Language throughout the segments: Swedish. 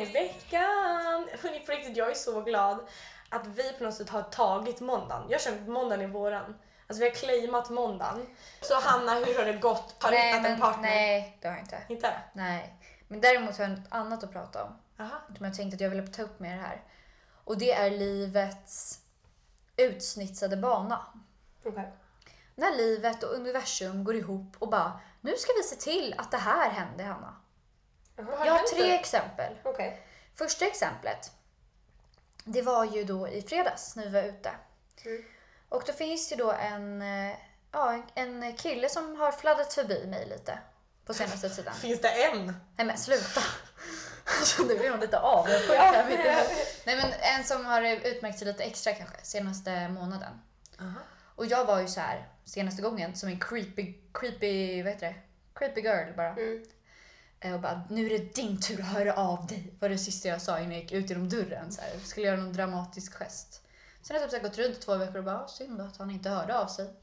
i veckan! Hörni, på riktigt, jag är så glad att vi på något sätt har tagit måndagen. Jag känner att måndagen är våran. Alltså vi har claimat måndagen. Så Hanna, hur har det gått? Har du nej, hittat men, en partner? nej, det har jag inte. Inte? Nej. Men däremot har jag något annat att prata om. Aha. Som jag tänkte att jag ville ta upp med det här. Och det är livets utsnitsade bana. Okej. När livet och universum går ihop och bara, nu ska vi se till att det här hände, Hanna. Har Jag har tre det? exempel. Okej. Första exemplet, det var ju då i fredags när vi var ute. Mm. Och då finns det då en, eh, ja, en kille som har fladdrat förbi mig lite på senaste tiden. Finns det en? Nej men sluta! Alltså, nu är hon lite avundsjuk här. Nej men en som har utmärkt sig lite extra kanske senaste månaden. Aha. Och jag var ju så här senaste gången som en creepy, creepy, vad heter det? Creepy girl bara. Mm. Och bara, nu är det din tur att höra av dig. Var det sista jag sa innan jag gick ut genom dörren. Så här. Skulle göra någon dramatisk gest. Sen har jag typ gått runt två veckor och bara, "Ah, synd att han inte hörde av sig.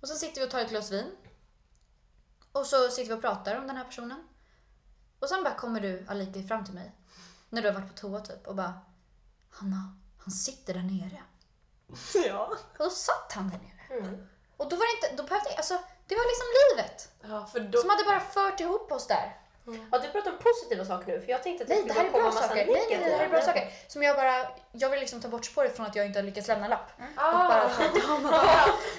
Och så sitter vi och tar ett glas vin. Och så sitter vi och pratar om den här personen. Och sen bara kommer du Alika fram till mig. När du har varit på toa typ och bara, Hanna, han sitter där nere. Ja. Och då satt han där nere. Mm. Och då var det inte, då behövde, alltså det var liksom livet. ja då... Som hade bara fört ihop oss där. Ja, du pratar om positiva saker nu, för jag tänkte att det Nej, det här är bra saker. Nej, nej, nej, det här är bra saker. Som jag bara, jag vill liksom ta bort spåret från att jag inte har lyckats lämna en lapp. Ah. Och bara prata om att,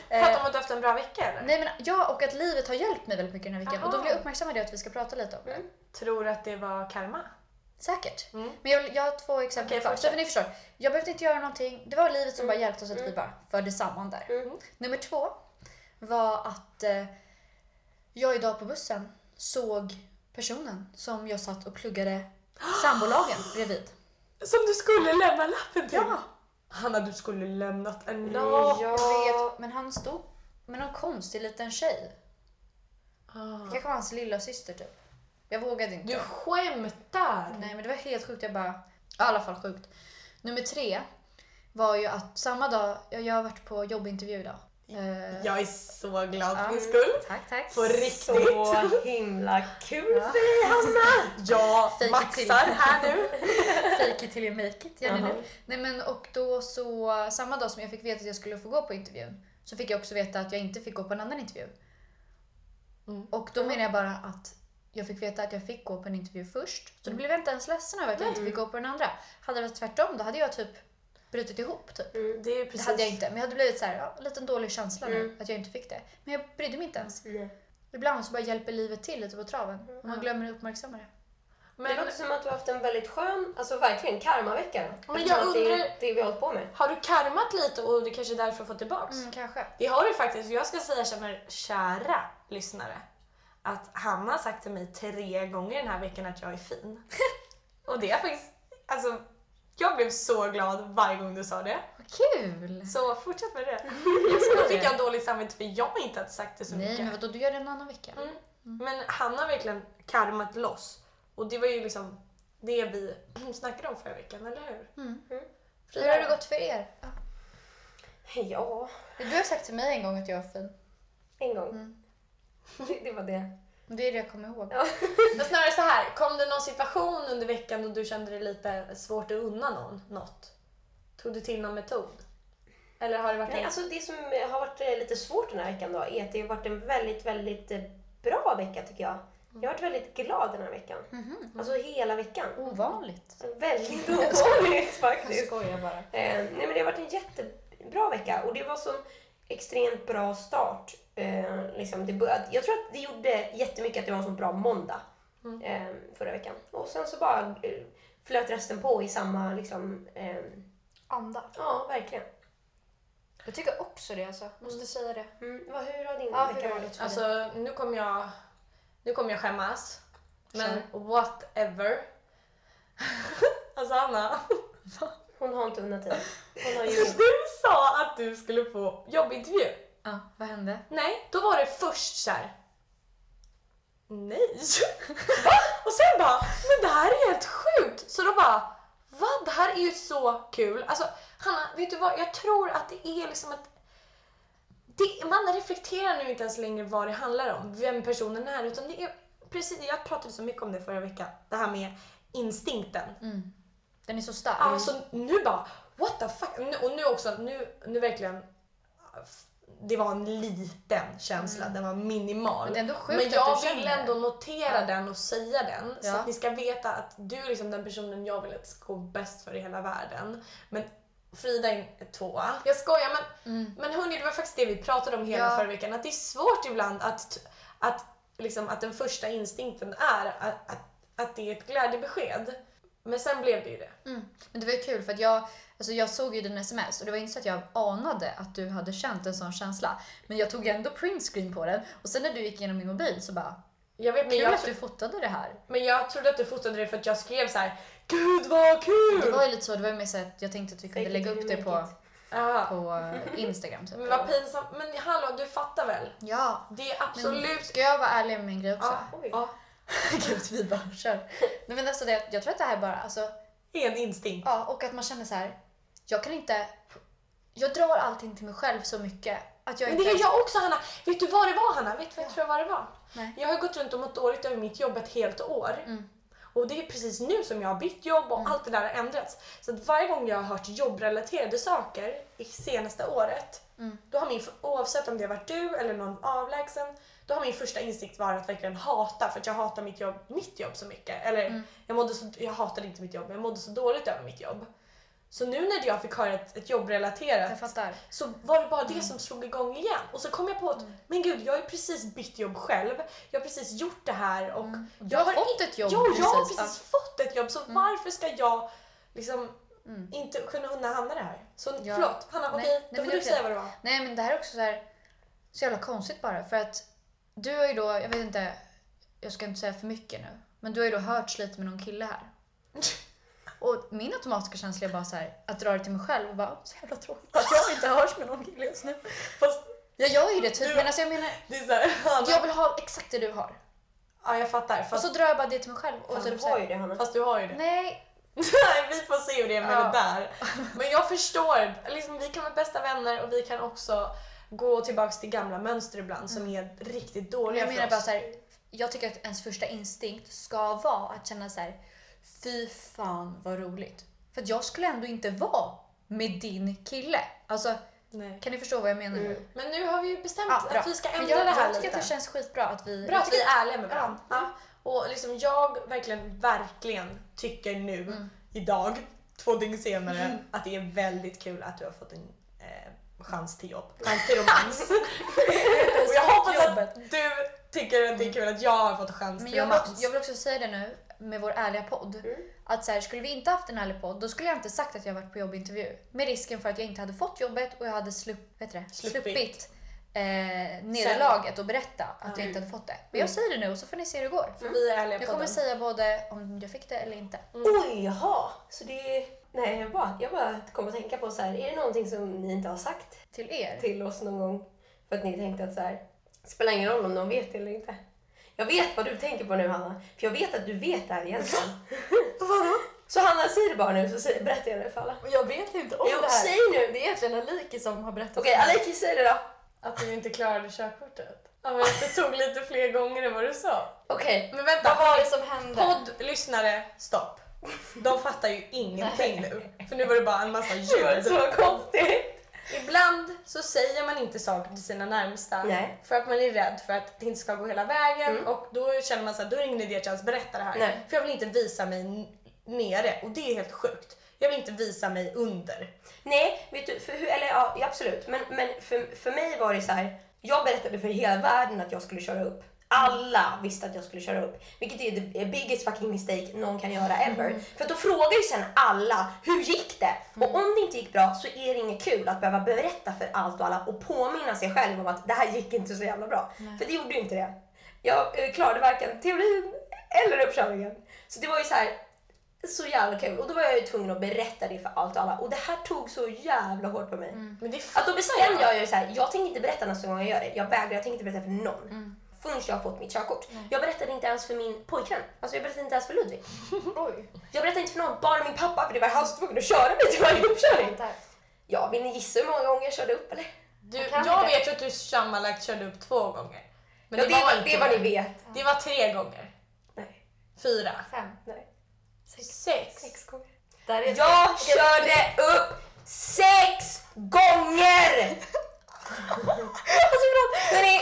Prata om att du haft en bra vecka eller? Nej men ja, och att livet har hjälpt mig väldigt mycket den här veckan. Och då vill jag Aha. uppmärksamma det att vi ska prata lite om det. Mm. Tror att det var karma? Säkert. Mm. Men jag, jag har två exempel Okej, kvar. Så för ni förstår, jag behövde inte göra någonting. Det var livet som bara hjälpte oss att vi Mm. bara förde samman där. Mm. Nummer två var att eh, jag idag på bussen såg personen som jag satt och pluggade sambolagen bredvid. Som du skulle lämna lappen till? Ja! Hanna, du skulle lämnat en lapp. ja. Jag vet, men han stod med någon konstig liten tjej. Ah. Det kanske var hans lilla syster typ. Jag vågade inte. Du skämtar? Nej men det var helt sjukt. Jag bara, i alla fall sjukt. Nummer tre var ju att samma dag, jag, jag har varit på jobbintervju idag. Eh, Jag är så glad för din skull. Tack, tack. På riktigt. Så himla kul Ja. för dig Hanna! Jag Fake maxar här nu. Fake it till you make it. Gör Jaha. nu? Nej men och då så, samma dag som jag fick veta att jag skulle få gå på intervjun så fick jag också veta att jag inte fick gå på en annan intervju. Mm. Och då menar jag bara att jag fick veta att jag fick gå på en intervju först. Så då blev jag inte ens ledsen över att jag inte fick gå på den andra. Hade det varit tvärtom då hade jag typ brutit ihop typ. Mm. Det Det hade jag inte, men jag hade blivit så här, ja, en liten dålig känsla nu Mm. att jag inte fick det. Men jag brydde mig inte ens. Nej. Ibland så bara hjälper livet till lite på traven. Och man glömmer att uppmärksamma det. Det Men låter som att du har haft en väldigt skön, alltså verkligen karmavecka. Men jag att det är undrar- det vi har hållit på med. har du karmat lite och det kanske är därför fått tillbaks? Mm, kanske. Det har du faktiskt. Jag ska säga känner kära lyssnare att Hanna har sagt till mig tre gånger den här veckan att jag är fin. och det är faktiskt, alltså jag blev så glad varje gång du sa det. Vad kul! Så fortsätt med det. Då fick jag dåligt samvete för jag inte hade sagt det så Nej, mycket. men vadå, du gör det en annan vecka. Mm. Men han har verkligen karmat loss. Och det var ju liksom det vi snackade om förra veckan, eller hur? Mm. Mm. Hur har det gått för er? Ja, Du har sagt till mig en gång att jag är fin. en gång. Mm. Det, det var det. Det är det jag kommer ihåg. Ja. Men snarare så här, kom det någon situation under veckan då du kände det lite svårt att unna någon något? Tog du till någon metod? Eller har det varit Nej, en... alltså det som har varit eh, lite svårt den här veckan då är att det har varit en väldigt, väldigt eh, bra vecka tycker jag. Jag har varit väldigt glad den här veckan. Mhm. Alltså hela veckan. Ovanligt. Väldigt ovanligt Jag faktiskt. skojar bara. Eh, nej men det har varit en jättebra vecka och det var så extremt bra start. Eh, liksom det började, jag tror att det gjorde jättemycket att det var en så bra måndag Mm. eh, förra veckan. Och sen så bara eh, flöt resten på i samma liksom, eh, Anda. ja verkligen. Jag tycker också det alltså. Måste säga det. Mm. Vad, hur har din Ja, vecka varit? Alltså nu kommer jag, nu kommer jag skämmas. Men Kör. whatever. alltså Anna, Hon har inte unnat dig. Hon har ju... du sa att du skulle få jobbintervju. Ja, vad hände? Nej, då var det först så här. Nej. Va? Och sen bara, men det här är helt sjukt. Så då bara, va? Det här är ju så kul. Alltså Hanna, vet du vad? Jag tror att det är liksom att det, man reflekterar nu inte ens längre vad det handlar om, vem personen är, utan det är precis, jag pratade så mycket om det förra veckan. Det här med instinkten. Mm. Den är så stark. Alltså nu bara, what the fuck? Nu, och nu också, nu, nu verkligen. Det var en liten känsla, den var minimal. Men det är ändå sjukt Men att jag du vill ändå det. notera Ja. den och säga den. Så Ja. att ni ska veta att du är liksom den personen jag vill att ska gå bäst för i hela världen. Men Frida är tvåa. Jag skojar men, Mm. men hörni, det var faktiskt det vi pratade om hela Ja. förra veckan. Att det är svårt ibland att, att, liksom, att den första instinkten är att, att, att det är ett glädjebesked. Men sen blev det ju det. Mm. Men det var ju kul för att jag, alltså jag såg ju din sms och det var inte så att jag anade att du hade känt en sån känsla. Men jag tog ändå printscreen på den och sen när du gick igenom min mobil så bara Jag vet, men kul jag, att du fotade det här. men jag trodde att du fotade det för att jag skrev så här. Gud vad kul! Det var ju lite så, det var ju mer så att jag tänkte att vi kunde Fake it lägga upp det på, på eh, Instagram. Typ. Men vad pinsamt. Men hallå, du fattar väl? Ja, Det är men absolut... ska jag vara ärlig med min grej också? Ja, Oj. ja, Gud, vi bara kör. Nej, men alltså det, jag tror att det här är bara, alltså, en instinkt. ja, och att man känner så här. jag kan inte, jag drar allting till mig själv så mycket att jag Men det gör ens- jag också Hanna. Vet du vad det var Hanna? Vet du vad jag Ja. tror vad det var? Nej. Jag har gått runt och mått dåligt över mitt jobb ett helt år. Mm. Och det är precis nu som jag har bytt jobb och allt det där har ändrats. Så att varje gång jag har hört jobbrelaterade saker i senaste året, Mm. då har min, oavsett om det har varit du eller någon avlägsen, då har min första insikt varit att verkligen hata för att jag hatar mitt jobb, mitt jobb så mycket. Eller Mm. jag, mådde så, jag hatade inte mitt jobb, men jag mådde så dåligt över mitt jobb. Så nu när jag fick höra ett, ett jobbrelaterat Jag så var det bara Mm. det som slog igång igen. Och så kom jag på att, men gud, jag har ju precis bytt jobb själv. Jag har precis gjort det här och Mm. Du har fått ett jobb Ja, jag har precis. precis fått ett jobb. Så varför ska jag liksom Mm. inte kunna unna Hanna det här? Så Ja. förlåt, Hanna, okej, nej, då får du säga vad det var. Nej men det här är också så, här, så jävla konstigt bara för att du har ju då, jag vet inte, jag ska inte säga för mycket nu, men du har ju då hörts lite med någon kille här. Och min automatiska känsla är bara så här, att dra det till mig själv och bara, så jävla tråkigt att jag inte hörs med någon kille just nu. Fast Jag gör ju det typ, Du- men alltså jag menar, det är såhär, Hanna. jag vill ha exakt det du har. Ja, jag fattar. Och Fast, så drar jag bara det till mig själv. Och Fast typ du så har här, ju det Hanna. fast du har ju det. Nej, Nej, vi får se hur det är med Ja. det där. Men jag förstår. Liksom, vi kan vara bästa vänner och vi kan också gå tillbaks till gamla mönster ibland som är riktigt dåliga jag för menar oss. bara så här, jag tycker att ens första instinkt ska vara att känna så här, fy fan vad roligt. För att jag skulle ändå inte vara med din kille. Alltså, Nej. kan ni förstå vad jag menar nu? Mm. Men nu har vi ju bestämt Ja, att vi ska ändra jag, det här jag tycker lite. att det känns skitbra att vi... Bra att vi är ärliga med varandra. Ja. Och liksom jag verkligen, verkligen tycker nu, Mm. idag, två dygn senare, att det är väldigt kul att du har fått en chans till jobb. Chans till romans. och jag hoppas att du tycker att det är kul att jag har fått chans Men till jag vill, också, romans. jag vill också säga det nu med vår ärliga podd. Mm. Att så här, skulle vi inte haft en ärlig podd då skulle jag inte sagt att jag varit på jobbintervju. Med risken för att jag inte hade fått jobbet och jag hade slupp, vet det, Sluppit. sluppit eh, nederlaget och berätta att jag Mm. inte hade fått det. Men jag säger det nu och så får ni se hur det går. För vi är ärliga Jag på kommer säga både om jag fick det eller inte. Oj, jaha. Så det... Nej, jag bara, jag bara kom att tänka på så här, är det någonting som ni inte har sagt Till er. till oss någon gång? För att ni tänkte att så här, det spelar ingen roll om någon vet det eller inte. Jag vet vad du tänker på nu Hanna, för jag vet att du vet det här egentligen. Vadå? Så Hanna, säg det bara nu så säg- berättar jag det för alla. Jag vet inte om Jo, säg nu! Det är egentligen Aliki som har berättat. Okej, Aliki, säg det då. Att du inte klarade körkortet. Ja, men det tog lite fler gånger än vad du sa. Okej, Men vänta, Vad var det som hände? poddlyssnare, stopp. De fattar ju ingenting nu. För nu var det bara en massa det var ljud. så konstigt. Ibland så säger man inte saker till sina närmsta Nej. för att man är rädd för att det inte ska gå hela vägen Mm. och då känner man så här, då är det ingen idé att jag ens berättar det här. Nej. För jag vill inte visa mig nere och det är helt sjukt. Jag vill inte visa mig under. Nej, vet du, för eller ja, absolut. Men, men för, för mig var det så här. Jag berättade för hela världen att jag skulle köra upp. Alla visste att jag skulle köra upp. Vilket är the biggest fucking mistake någon kan göra ever. För då frågar ju sen alla, hur gick det? Och om det inte gick bra så är det inget kul att behöva berätta för allt och alla och påminna sig själv om att det här gick inte så jävla bra. För det gjorde ju inte det. Jag eh, klarade varken teorin eller uppkörningen. Så det var ju så här, så jävla kul. Och då var jag ju tvungen att berätta det för allt och alla. Och det här tog så jävla hårt på mig. Det Att då bestämde jag ju så här, jag tänker inte berätta nästa gång jag gör det. Jag vägrar, jag tänker inte berätta för någon. Förrän jag har fått mitt körkort. Jag berättade inte ens för min pojkvän. Alltså jag berättade inte ens för Ludvig. Oj. Jag berättade inte för någon, bara min pappa för det var han som var tvungen att köra mig till varje uppkörning. Ja, vill ni gissa hur många gånger jag körde upp eller? Du, Jag jag vet ju att du sammanlagt körde upp två gånger. Men ja, det, det, var inte det vad ni vet. Det var tre gånger. Nej. Fyra. Fem. Nej. Sex. Sex gånger. Där är Jag körde upp sex gånger! Hörni,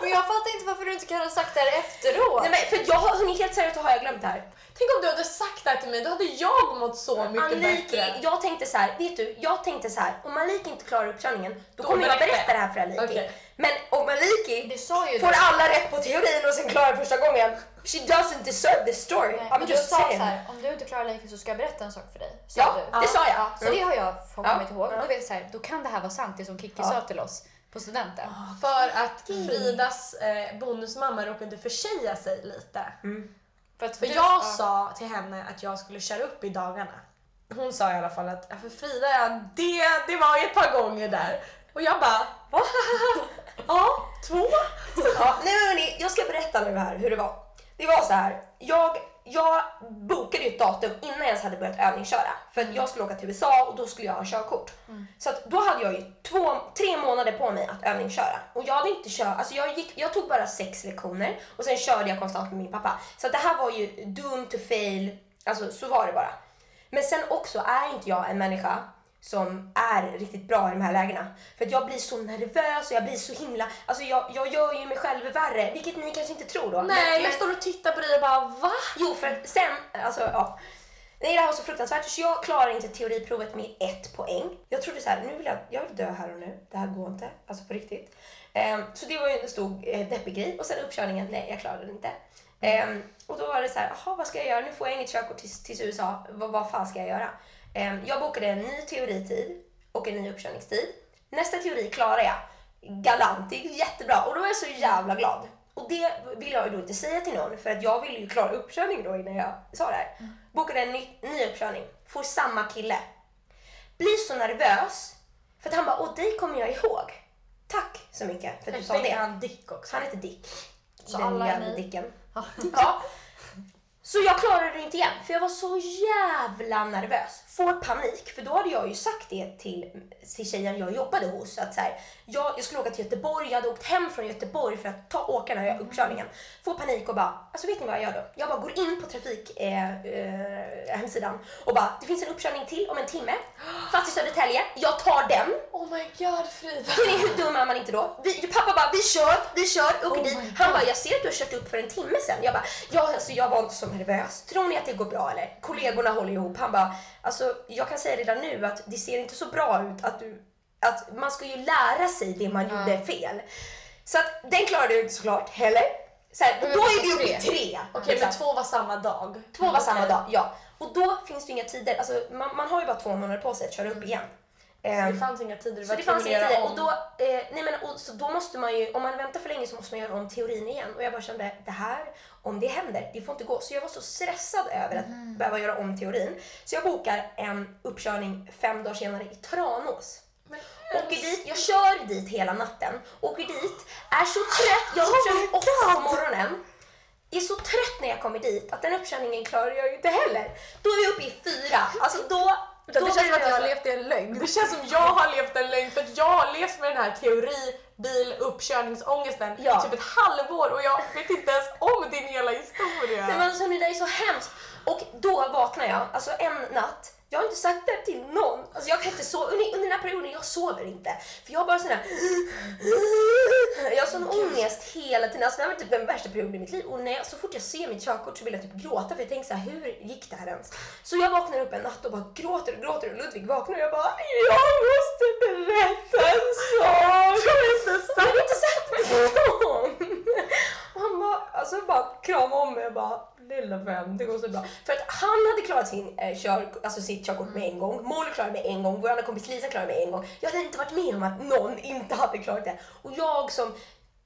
Men jag fattar inte varför du inte kan ha sagt det här efteråt. nej men för jag har, hörni, helt seriöst har jag glömt det här. Tänk om du hade sagt det här till mig, då hade jag mått så mycket Anliki, bättre. jag tänkte så här, vet du, jag tänkte så här, om Maliki inte klarar uppkörningen, då, Då kommer jag berätta det här för Aliki. Okej. Men om Maliki får det. alla rätt på teorin och sen klarar första gången, she doesn't deserve this story. Nej, I'm men du sa saying. så här, om du inte klarar liken så ska jag berätta en sak för dig. Sa Ja, du. det sa jag. Ja, så Mm. det har jag fått Ja. kommit ihåg. Ja. Då vet jag så här, då kan det här vara sant det som Kikki Ja. sa till oss på studenten. För att Fridas eh, bonusmamma råkade försäga sig lite. För, För du- jag ja. sa till henne att jag skulle köra upp i dagarna. Hon sa i alla fall att "Ja, för Frida, ja, det, det var ju ett par gånger där. Och jag bara, va? ja, två? Ja, nej men hörni, jag ska berätta nu här hur det var. Det var så här. Jag, jag bokade ju ett datum innan jag ens hade börjat övningsköra. För att jag skulle åka till USA och då skulle jag ha körkort. Så att då hade jag ju två, tre månader på mig att övningsköra. Och jag hade inte kört, alltså jag, gick, jag tog bara sex lektioner och sen körde jag konstant med min pappa. Så att det här var ju doomed to fail, alltså så var det bara. Men sen också är inte jag en människa som är riktigt bra i de här lägena. För att jag blir så nervös och jag blir så himla... Alltså jag, jag gör ju mig själv värre, vilket ni kanske inte tror då. Nej, men, jag står och tittar på dig och bara, va? Jo, för att sen, alltså ja. Nej, det här var så fruktansvärt så jag klarar inte teoriprovet med ett poäng. Jag trodde så här, nu vill jag, jag vill dö här och nu. Det här går inte, alltså på riktigt. Ehm, så det var ju en stor eh, deppig grej och sen uppkörningen, nej jag klarade det inte. Ehm, och då var det så här, jaha vad ska jag göra? Nu får jag inget körkort till, till USA, vad, vad fan ska jag göra? Ehm, jag bokade en ny teoritid och en ny uppkörningstid. Nästa teori klarar jag galant, det gick jättebra och då är jag så jävla glad. Och det vill jag ju då inte säga till någon för att jag ville ju klara uppkörningen då innan jag sa det här. Bokade en ny, ny uppkörning, får samma kille. Blir så nervös för att han bara, åh dig kommer jag ihåg. Tack så mycket för att du sa det. han Dick också. Han heter Dick. Så Den alla jävla? Dicken. Ja. Så jag klarade det inte igen, för jag var så jävla nervös. Får panik, för då hade jag ju sagt det till, till tjejen jag jobbade hos. Att så här, jag, jag skulle åka till Göteborg, jag hade åkt hem från Göteborg för att ta, åka den här uppkörningen. Får panik och bara, alltså vet ni vad jag gör då? Jag bara går in på trafik eh, eh, hemsidan och bara, det finns en uppkörning till om en timme. Fast i Södertälje, jag tar den. Oh my god Frida. Hur dum är man inte då? Vi, pappa bara, vi kör, vi kör, åker Oh dit. Han bara, jag ser att du har kört upp för en timme sen. Jag bara, ja alltså jag var så nervös. Tror ni att det går bra eller? Kollegorna håller ihop. Han bara, alltså jag kan säga redan nu att det ser inte så bra ut att du, att man ska ju lära sig det man Ja. gjorde fel. Så att den klarade du inte såklart heller. Så här, då är vi uppe i tre. Okej, Liksom. men två var samma dag. Två var samma Okej. dag, ja. Och då finns det inga tider. Alltså, man, man har ju bara två månader på sig att köra upp igen. Så Ehm, det fanns inga tider, så det fanns inga tider. göra Och då, eh, nej men, och, så då måste man ju, om man väntar för länge så måste man göra om teorin igen. Och jag bara kände, det här, om det händer, det får inte gå. Så jag var så stressad över att behöva göra om teorin. Så jag bokar en uppkörning fem dagar senare i Tranås. Åker dit, jag kör dit hela natten. Åker dit, är så trött. Jag har uppkörning åtta på morgonen. Är så trött när jag kommer dit att den uppkörningen klarar jag ju inte heller. Då är vi uppe i fyra. Alltså då... det känns som att jag har levt i en lögn. Det känns som jag har levt en lögn för att jag har levt med den här teori, bil, uppkörningsångesten Ja. i typ ett halvår och jag vet inte ens om din hela historia. Nej men alltså det där är så hemskt. Och då vaknar jag, alltså en natt, jag har inte sagt det till någon. Alltså jag kan inte sova, under, under den här perioden, jag sover inte. För jag har bara sån här... Jag har sån ångest hela tiden. Alltså det här var typ den värsta perioden i mitt liv. Och när jag, så fort jag ser mitt körkort så vill jag typ gråta för jag tänker så här, hur gick det här ens? Så jag vaknar upp en natt och bara gråter och gråter och Ludvig vaknar och jag bara, jag måste berätta en sak! Jag har inte sagt, sagt till någon! Han alltså bara, alltså bara kramade om mig och bara lilla vän, det går så bra. För att han hade klarat sin, eh, kör, alltså sitt körkort med en gång, Molly klarade med en gång, vår andra kompis Lisa klarade med en gång. Jag hade inte varit med om att någon inte hade klarat det. Och jag som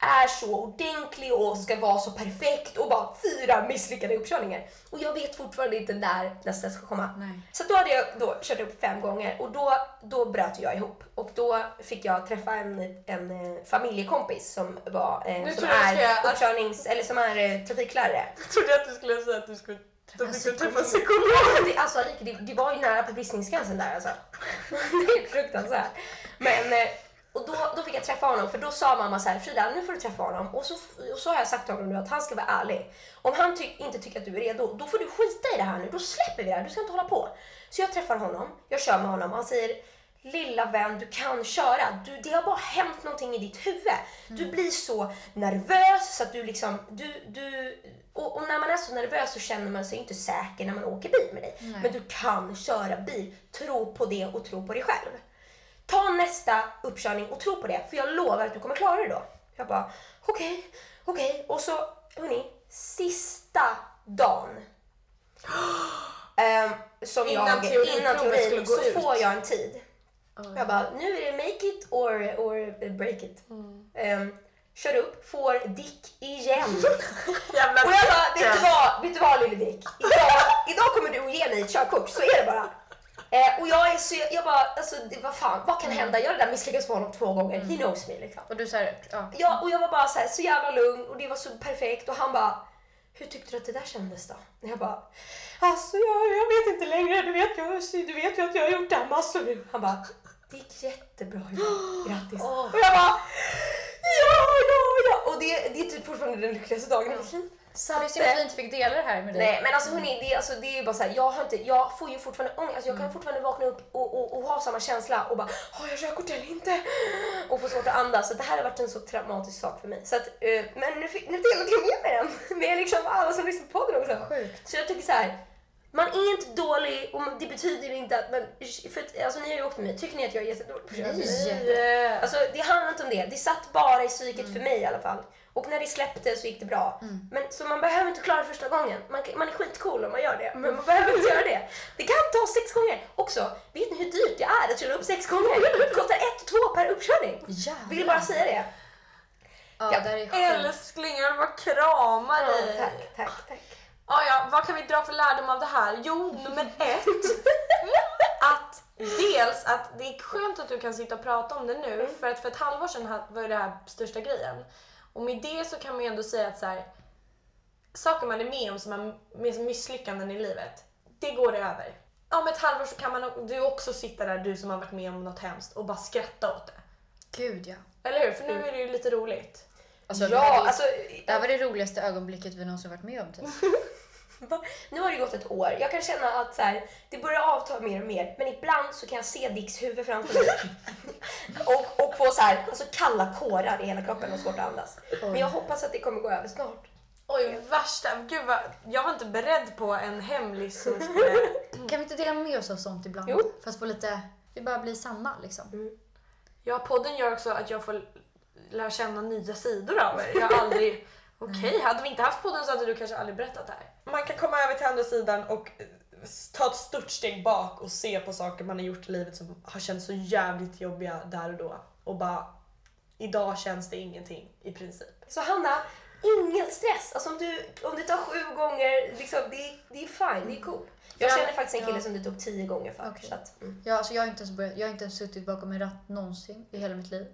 är så ordentlig och ska vara så perfekt och bara fyra misslyckade uppkörningar. Och jag vet fortfarande inte när nästa ska komma. Nej. Så då hade jag då kört upp fem gånger och då, då bröt jag ihop. Och då fick jag träffa en, en eh, familjekompis som, var, eh, som är ska uppkörnings, eller som är eh, trafiklärare. Jag trodde att du skulle säga att du skulle träffa psykolog. psykolog. Det, alltså, Alike, det, det var ju nära på bristningsgränsen där alltså. det är fruktansvärt. Men, eh, och då, då fick jag träffa honom för då sa mamma så här, Frida nu får du träffa honom. Och så, och så har jag sagt till honom nu att han ska vara ärlig. Om han ty inte tycker att du är redo, då får du skita i det här nu. Då släpper vi det här, du ska inte hålla på. Så jag träffar honom, jag kör med honom och han säger Lilla vän, du kan köra. Du, det har bara hänt någonting i ditt huvud. Du blir så nervös så att du liksom... Du, du, och, och när man är så nervös så känner man sig inte säker när man åker bil med dig. Men du kan köra bil. Tro på det och tro på dig själv. Ta nästa uppkörning och tro på det, för jag lovar att du kommer klara det då. Jag bara, okej, okej. Och så, hörni, sista dagen. Ehm, som Innan jag, teoriprovet innan teorin så ut. får jag en tid. Jag bara, nu är det make it or, or break it. Ehm, kör upp, får dick igen. Jävla Och jag bara, vet du vad, vet du vad lille Dick? Idag, idag kommer du att ge mig ett körkort, så är det bara. Eh, och jag är så, jag bara, alltså det, vad fan, vad kan hända? Jag har redan misslyckats för honom två gånger, he knows me liksom. Och du säger, ja. Ja, och jag var bara så, här, så jävla lugn och det var så perfekt och han bara hur tyckte du att det där kändes då? Och jag bara, alltså jag, jag vet inte längre, du vet, jag, du vet ju att jag har gjort det här massor nu. Han bara, det gick jättebra idag, grattis. Och jag bara, ja, ja, ja. Och det, det är typ fortfarande den lyckligaste dagen i mitt liv. Så Det är synd att vi inte fick dela det här med dig. Nej men alltså hörni, det, alltså, det är ju bara såhär, jag, har inte, jag får ju fortfarande ångest, alltså, jag Mm. kan fortfarande vakna upp och, och, och ha samma känsla och bara har jag körkort eller inte? Och få svårt att andas. Så det här har varit en så traumatisk sak för mig. Så att, eh, men nu, fick- nu delade jag med mig den med liksom alla som lyssnar på podden också. Sjukt. Så jag tycker så här. Man är inte dålig och det betyder inte att man... För att, alltså ni har ju åkt med mig, tycker ni att jag är jättedålig på att? Nej. Eh, Alltså det handlar inte om det. Det satt bara i psyket Mm. för mig i alla fall. Och när det släppte så gick det bra. Men, så man behöver inte klara det första gången. Man, man är skitcool om man gör det. Men man behöver inte göra det. Det kan ta sex gånger. Också, vet ni hur dyrt det är att köra upp sex gånger? Det kostar ett, två per uppkörning. Jävlar. Vill bara säga det. Ja, Ja. Älskling, jag vill bara krama Ja, dig. tack, tack, tack. Ah, ja, vad kan vi dra för lärdom av det här? Jo, nummer ett. att dels att det är skönt att du kan sitta och prata om det nu för att för ett halvår sedan var det här största grejen. Och med det så kan man ju ändå säga att så här, saker man är med om som är misslyckanden i livet, det går över. Om ett halvår så kan man du också sitta där, du som har varit med om något hemskt och bara skratta åt det. Gud ja. Eller hur? För nu är det ju lite roligt. Alltså, det, här Ja, är, alltså... det här var det roligaste ögonblicket vi någonsin varit med om. Typ. Nu har det gått ett år. Jag kan känna att så här, det börjar avta mer och mer. Men ibland så kan jag se Dicks huvud framför mig. och, och få så här, alltså kalla kårar i hela kroppen och svårt att andas. Men jag hoppas att det kommer gå över snart. Oj, värsta. Gud vad, jag var inte beredd på en hemlis som skulle... Kan vi inte dela med oss av sånt ibland? Jo. För att få lite, vi bara blir sanna liksom. Ja, podden gör också att jag får lära känna nya sidor av er. Jag har aldrig... Okej, hade vi inte haft podden så hade du kanske aldrig berättat det här. Man kan komma över till andra sidan och eh, ta ett stort steg bak och se på saker man har gjort i livet som har känts så jävligt jobbiga där och då. Och bara, idag känns det ingenting i princip. Så Hanna, ingen stress. Alltså om, du, om det tar sju gånger, liksom, det, är- det är fine, det är cool. Jag Ja, känner faktiskt en kille ja. som det tog tio gånger för. Okej. Så att, mm. Jag, alltså, jag, har inte ens börjat, jag har inte ens suttit bakom en ratt någonsin i hela mitt liv.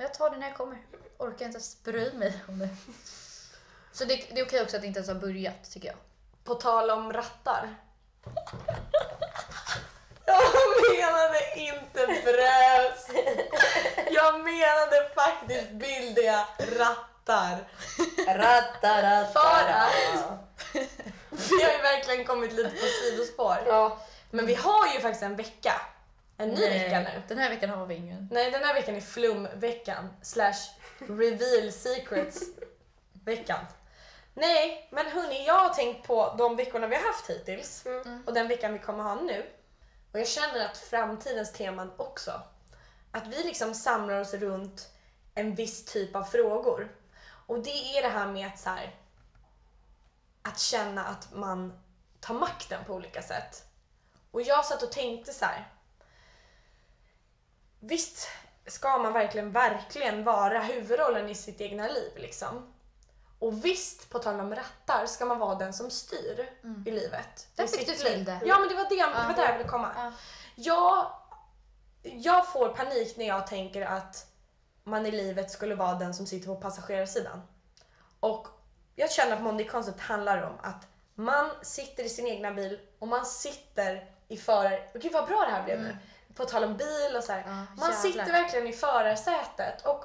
Men jag tar det när jag kommer. Orkar inte ens bry mig om det. Så det, det är okej också att det inte ens har börjat tycker jag. På tal om rattar. Jag menade inte bröst. Jag menade faktiskt bildiga rattar. För att- Vi har ju verkligen kommit lite på sidospår. Ja, Men vi har ju faktiskt en vecka. En ny vecka nu. Den här veckan har vi ingen. Nej, den här veckan är flumveckan. Slash reveal secrets veckan. Nej, men hörni, jag har tänkt på de veckorna vi har haft hittills och den veckan vi kommer ha nu. Och jag känner att framtidens teman också. Att vi liksom samlar oss runt en viss typ av frågor. Och det är det här med att så här, att känna att man tar makten på olika sätt. Och jag satt och tänkte så här. Visst ska man verkligen, verkligen vara huvudrollen i sitt egna liv liksom. Och visst, på tal om rattar, ska man vara den som styr i livet. Där fick du till det. Ja, men det var, det, det var där jag ville komma. Ja. Jag, jag får panik när jag tänker att man i livet skulle vara den som sitter på passagerarsidan. Och jag känner att Monday Concept handlar om att man sitter i sin egna bil och man sitter i förar... Gud vad bra det här blev nu. På tal om bil och så här. Man jävlar. sitter verkligen i förarsätet och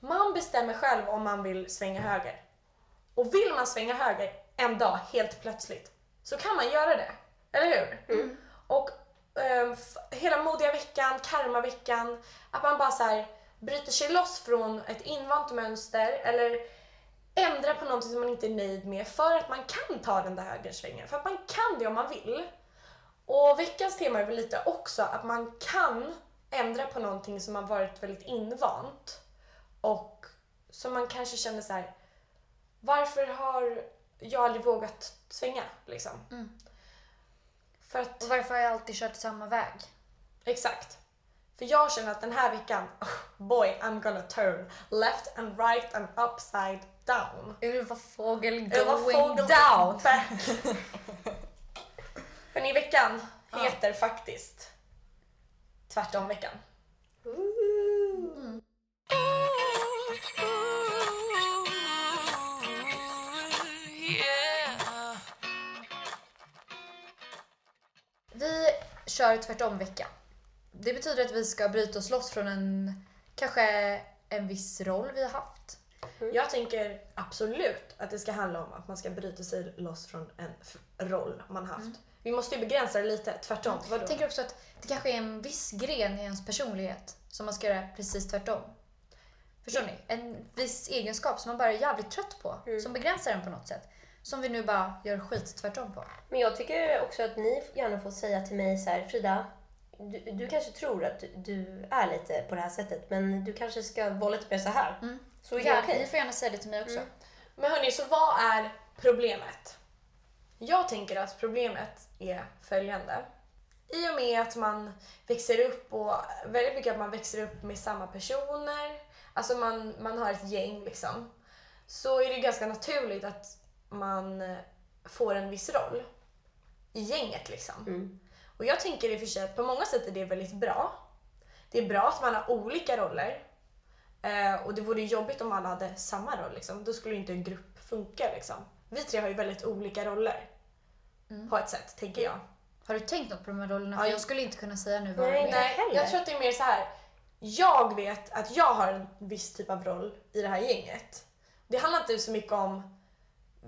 man bestämmer själv om man vill svänga höger. Och vill man svänga höger en dag helt plötsligt så kan man göra det. Eller hur? Och ehm, hela modiga veckan, karma-veckan, att man bara så här bryter sig loss från ett invant mönster eller ändrar på någonting som man inte är nöjd med för att man kan ta den där högersvängen. För att man kan det om man vill. Och veckans tema är väl lite också att man kan ändra på någonting som har varit väldigt invant och som man kanske känner så här. Varför har jag aldrig vågat svänga liksom? För att Och varför har jag alltid kört samma väg? Exakt. För jag känner att den här veckan, oh, boy I'm gonna turn left and right and upside down. Ylva Fågel going fågel down. back. Hörni, veckan heter faktiskt tvärtom veckan. Vi kör tvärtom vecka. Det betyder att vi ska bryta oss loss från en kanske en viss roll vi har haft. Jag tänker absolut att det ska handla om att man ska bryta sig loss från en roll man haft. Vi måste ju begränsa det lite, tvärtom. Vadå? Jag tänker också att det kanske är en viss gren i ens personlighet som man ska göra precis tvärtom. Förstår ni? En viss egenskap som man bara är jävligt trött på. Som begränsar en på något sätt. Som vi nu bara gör skit tvärtom på. Men jag tycker också att ni gärna får säga till mig så här, Frida, du, du kanske tror att du, du är lite på det här sättet, men du kanske ska vara lite mer så här. Så är det Ja, okej. Ni får gärna säga det till mig också. Men hörni, så vad är problemet? Jag tänker att problemet är följande. I och med att man växer upp och väldigt mycket att man växer upp med samma personer, alltså man, man har ett gäng liksom, så är det ganska naturligt att man får en viss roll i gänget liksom. Mm. Och jag tänker i och för sig att på många sätt är det väldigt bra. Det är bra att man har olika roller. Eh, och det vore jobbigt om alla hade samma roll. Liksom. Då skulle inte en grupp funka. Liksom. Vi tre har ju väldigt olika roller. På ett sätt, tänker jag. Har du tänkt något på de här rollerna? Ja, För jag- skulle inte kunna säga nu vad Nej, är. Nej, heller. jag tror att det är mer så här. Jag vet att jag har en viss typ av roll i det här gänget. Det handlar inte så mycket om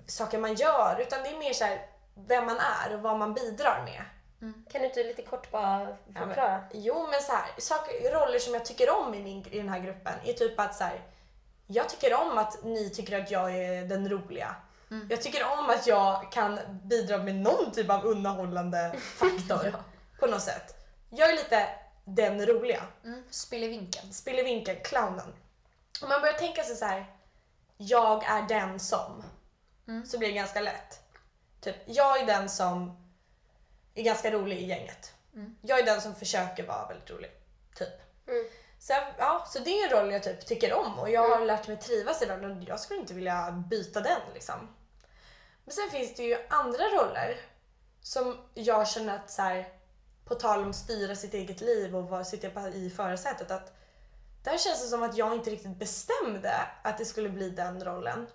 saker man gör, utan det är mer så här vem man är och vad man bidrar med. Kan du inte lite kort bara Ja, men- förklara? Jo, men så här, saker, roller som jag tycker om i, min, i den här gruppen är typ att så här, jag tycker om att ni tycker att jag är den roliga. Jag tycker om att jag kan bidra med någon typ av underhållande faktor på något sätt. Jag är lite den roliga. Mm. Spillevinkeln. Spillevinkel, clownen. Om man börjar tänka sig så här, jag är den som, så blir det ganska lätt. Typ, jag är den som är ganska rolig i gänget. Jag är den som försöker vara väldigt rolig. Typ. Mm. Så, ja, så det är en roll jag typ tycker om och jag har lärt mig trivas i den och jag skulle inte vilja byta den liksom. Men sen finns det ju andra roller som jag känner att så här, på tal om styra sitt eget liv och sitta i förarsätet att där känns det som att jag inte riktigt bestämde att det skulle bli den rollen.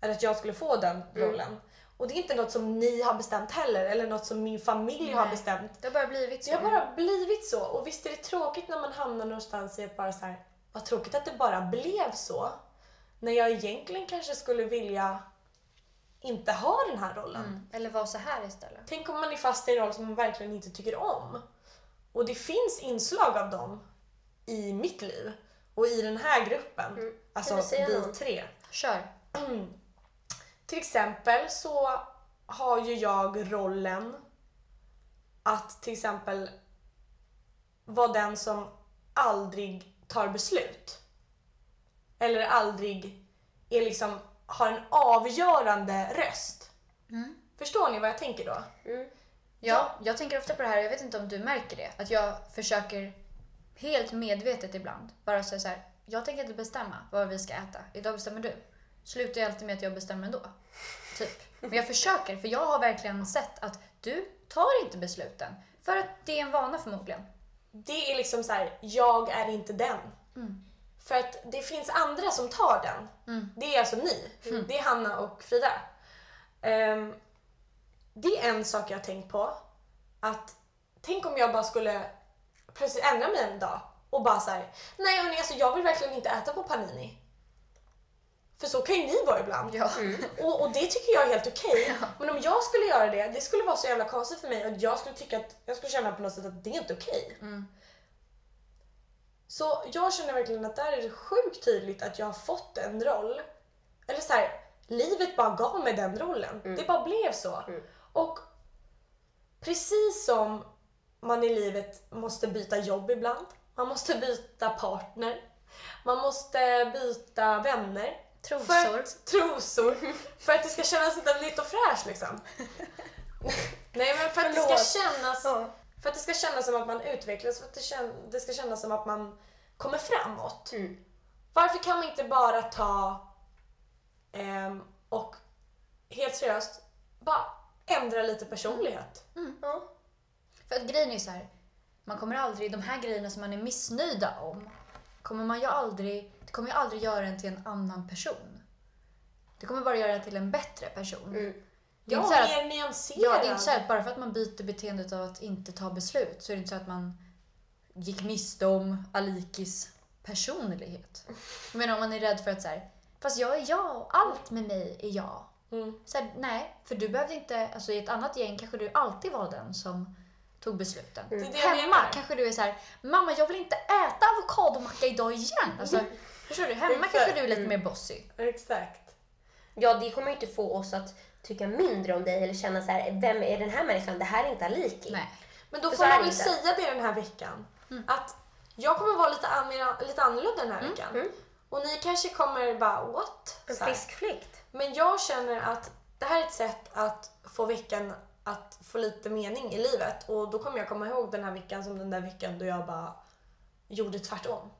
Eller att jag skulle få den rollen. Och det är inte något som ni har bestämt heller eller något som min familj har Nej. bestämt. Det har bara blivit så. Det har bara blivit så. Och visst är det tråkigt när man hamnar någonstans i att bara så här, vad tråkigt att det bara blev så. När jag egentligen kanske skulle vilja inte ha den här rollen. Mm. Eller vara så här istället. Tänk om man är fast i en roll som man verkligen inte tycker om. Och det finns inslag av dem i mitt liv och i den här gruppen. Alltså du säga vi någon? tre. Kör. Till exempel så har ju jag rollen att till exempel vara den som aldrig tar beslut. Eller aldrig är liksom, har en avgörande röst. Förstår ni vad jag tänker då? Ja, jag tänker ofta på det här, jag vet inte om du märker det, att jag försöker helt medvetet ibland bara säga så här, jag tänker inte bestämma vad vi ska äta, idag bestämmer du. Slutar jag alltid med att jag bestämmer ändå. Typ. Men jag försöker, för jag har verkligen sett att du tar inte besluten. För att det är en vana förmodligen. Det är liksom så här, jag är inte den. För att det finns andra som tar den. Det är alltså ni. Det är Hanna och Frida. Ehm, det är en sak jag har tänkt på. Att tänk om jag bara skulle plötsligt ändra mig en dag och bara så här, nej hörni alltså jag vill verkligen inte äta på Panini. För så kan ju ni vara ibland. Ja. Och, och det tycker jag är helt okej. Men om jag skulle göra det, det skulle vara så jävla konstigt för mig och jag skulle tycka att, jag skulle känna på något sätt att det är inte okej. Mm. Så jag känner verkligen att där är det sjukt tydligt att jag har fått en roll. Eller så här, livet bara gav mig den rollen. Det bara blev så. Och precis som man i livet måste byta jobb ibland, man måste byta partner, man måste byta vänner. Trosor. För att, trosor. För att det ska kännas lite nytt och fräscht liksom. Nej men för att det ska Förlåt. kännas Ja. För att det ska kännas som att man utvecklas, för att det, kän- det ska kännas som att man kommer framåt. Mm. Varför kan man inte bara ta ehm, och helt seriöst bara ändra lite personlighet? Ja. För att grejen är så här, man kommer aldrig, de här grejerna som man är missnöjda om, kommer man ju aldrig, det kommer ju aldrig göra en till en annan person. Det kommer bara göra en till en bättre person. Mm. Det är Ja, att- mer nyanserad. Ja, det är inte så här att bara för att man byter beteendet av att inte ta beslut så är det inte så att man gick miste om Alikis personlighet. Jag menar om man är rädd för att så här, fast jag är jag och allt med mig är jag. Mm. Så här, nej, för du behövde inte, alltså i ett annat gäng kanske du alltid var den som tog besluten. Det är det jag Hemma kanske du är så här, mamma jag vill inte äta avokadomacka idag igen. Alltså, förstår du? Hemma kanske du är lite mer bossy. Exakt. Ja, det kommer ju inte få oss att tycka mindre om dig eller känna så här, vem är den här människan? Det här är inte Aliki. Nej. Men då För får man väl inte. säga det den här veckan. Att jag kommer vara lite, an- mer- lite annorlunda den här veckan. mm. Och ni kanske kommer bara what? En frisk flykt. Men jag känner att det här är ett sätt att få veckan att få lite mening i livet. Och då kommer jag komma ihåg den här veckan som den där veckan då jag bara gjorde tvärtom.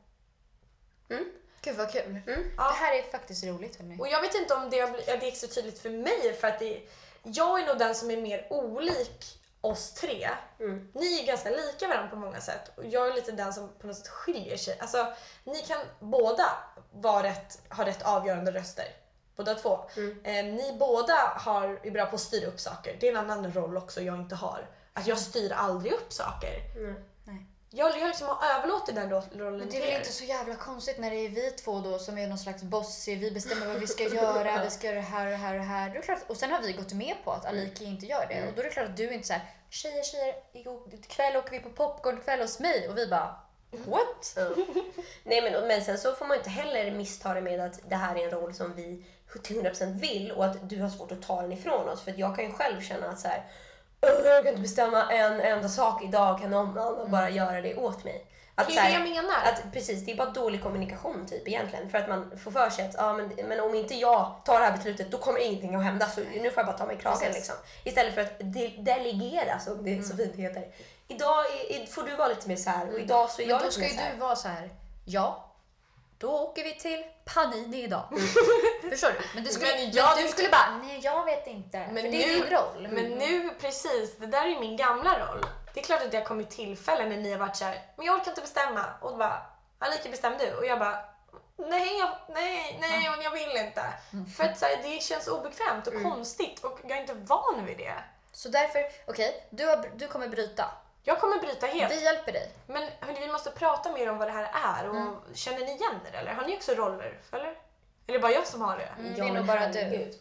Gud vad kul. Mm. Det här är faktiskt roligt hörni. Och jag vet inte om det, ja, det är så tydligt för mig för att det, jag är nog den som är mer olik oss tre. Mm. Ni är ganska lika varandra på många sätt och jag är lite den som på något sätt skiljer sig. Alltså, ni kan båda vara rätt, ha rätt avgörande röster. Båda två. Mm. Eh, ni båda har, är bra på att styra upp saker. Det är en annan roll också jag inte har. Att jag styr aldrig upp saker. Mm. Jag, jag liksom har överlåtit den ro- rollen Men det är väl inte så jävla konstigt när det är vi två då som är någon slags bossy, vi bestämmer vad vi ska göra, vi ska göra det här och det här och det här. Det är klart, och sen har vi gått med på att Aliki inte gör det. Och då är det klart att du inte säger tjejer, tjejer, ikväll åker vi på popcornkväll hos mig. Och vi bara what? Nej men, men sen så får man inte heller missta det med att det här är en roll som vi till 100% vill och att du har svårt att ta den ifrån oss. För att jag kan ju själv känna att så här, "Åh, jag kan inte bestämma en enda sak idag, kan någon annan bara göra det åt mig? Att, Det är det jag menar. Att, precis, det är bara dålig kommunikation typ egentligen. För att man får för sig att ja, men, men om inte jag tar det här beslutet då kommer ingenting att hända så nu får jag bara ta mig i kragen. Liksom. Istället för att de delegera som det så fint heter. Idag är, får du vara lite mer så här och idag så är jag Men då lite ska mer ju så här. du vara så här. ja, då åker vi till Panini idag. Förstår du? Men du skulle, Men men jag- du skulle bara, nej jag vet inte. Men för det är nu- din roll. Men nu, precis, det där är min gamla roll. Det är klart att det har kommit tillfällen när ni har varit så här, men jag orkar inte bestämma. Och bara, Alika bestäm du. Och jag bara, nej, jag, nej, nej, men jag vill inte. För att så här, det känns obekvämt och konstigt och jag är inte van vid det. Så därför, okej, du, har- du kommer bryta. Jag kommer bryta helt. Vi hjälper dig. Men hörni, vi måste prata mer om vad det här är. Och Känner ni igen er eller? Har ni också roller? Eller? Eller bara jag som har det? Mm, det är nog bara du.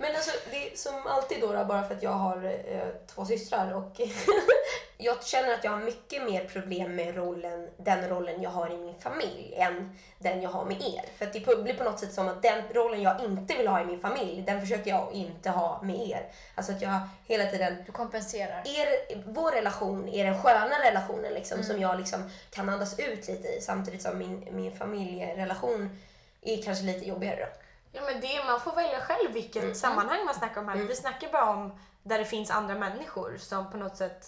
men alltså, det är som alltid då, då bara för att jag har eh, två systrar och jag känner att jag har mycket mer problem med rollen, den rollen jag har i min familj än den jag har med er. För att det blir på något sätt som att den rollen jag inte vill ha i min familj, den försöker jag inte ha med er. Alltså att jag hela tiden Du kompenserar. er, vår relation är den sköna relationen liksom, som jag liksom kan andas ut lite i samtidigt som min, min familjerelation är kanske lite jobbigare. Då. Ja, men det, man får välja själv vilket sammanhang man snackar om här. Vi snackar bara om där det finns andra människor som på något sätt,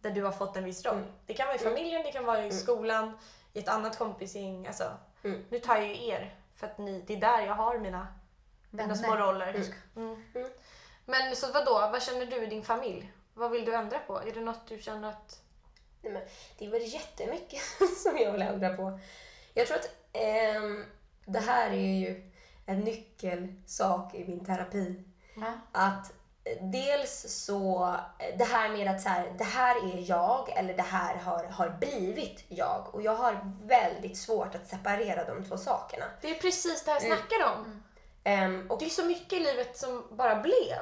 där du har fått en viss roll. Det kan vara i familjen, det kan vara i skolan, i ett annat kompisgäng. Alltså, Mm. Nu tar jag ju er, för att ni, det är där jag har mina, mina små roller. Mm. Mm. Men så vad då? vad känner du i din familj? Vad vill du ändra på? Är det något du känner att... Nej, men det är väl jättemycket som jag vill ändra på. Jag tror att ehm, det här är ju en nyckelsak i min terapi. Ja. Att dels så, eh, det här med att så här, det här är jag eller det här har, har blivit jag. Och jag har väldigt svårt att separera de två sakerna. Det är precis det här jag snackar om. Ehm, och Det är så mycket i livet som bara blev.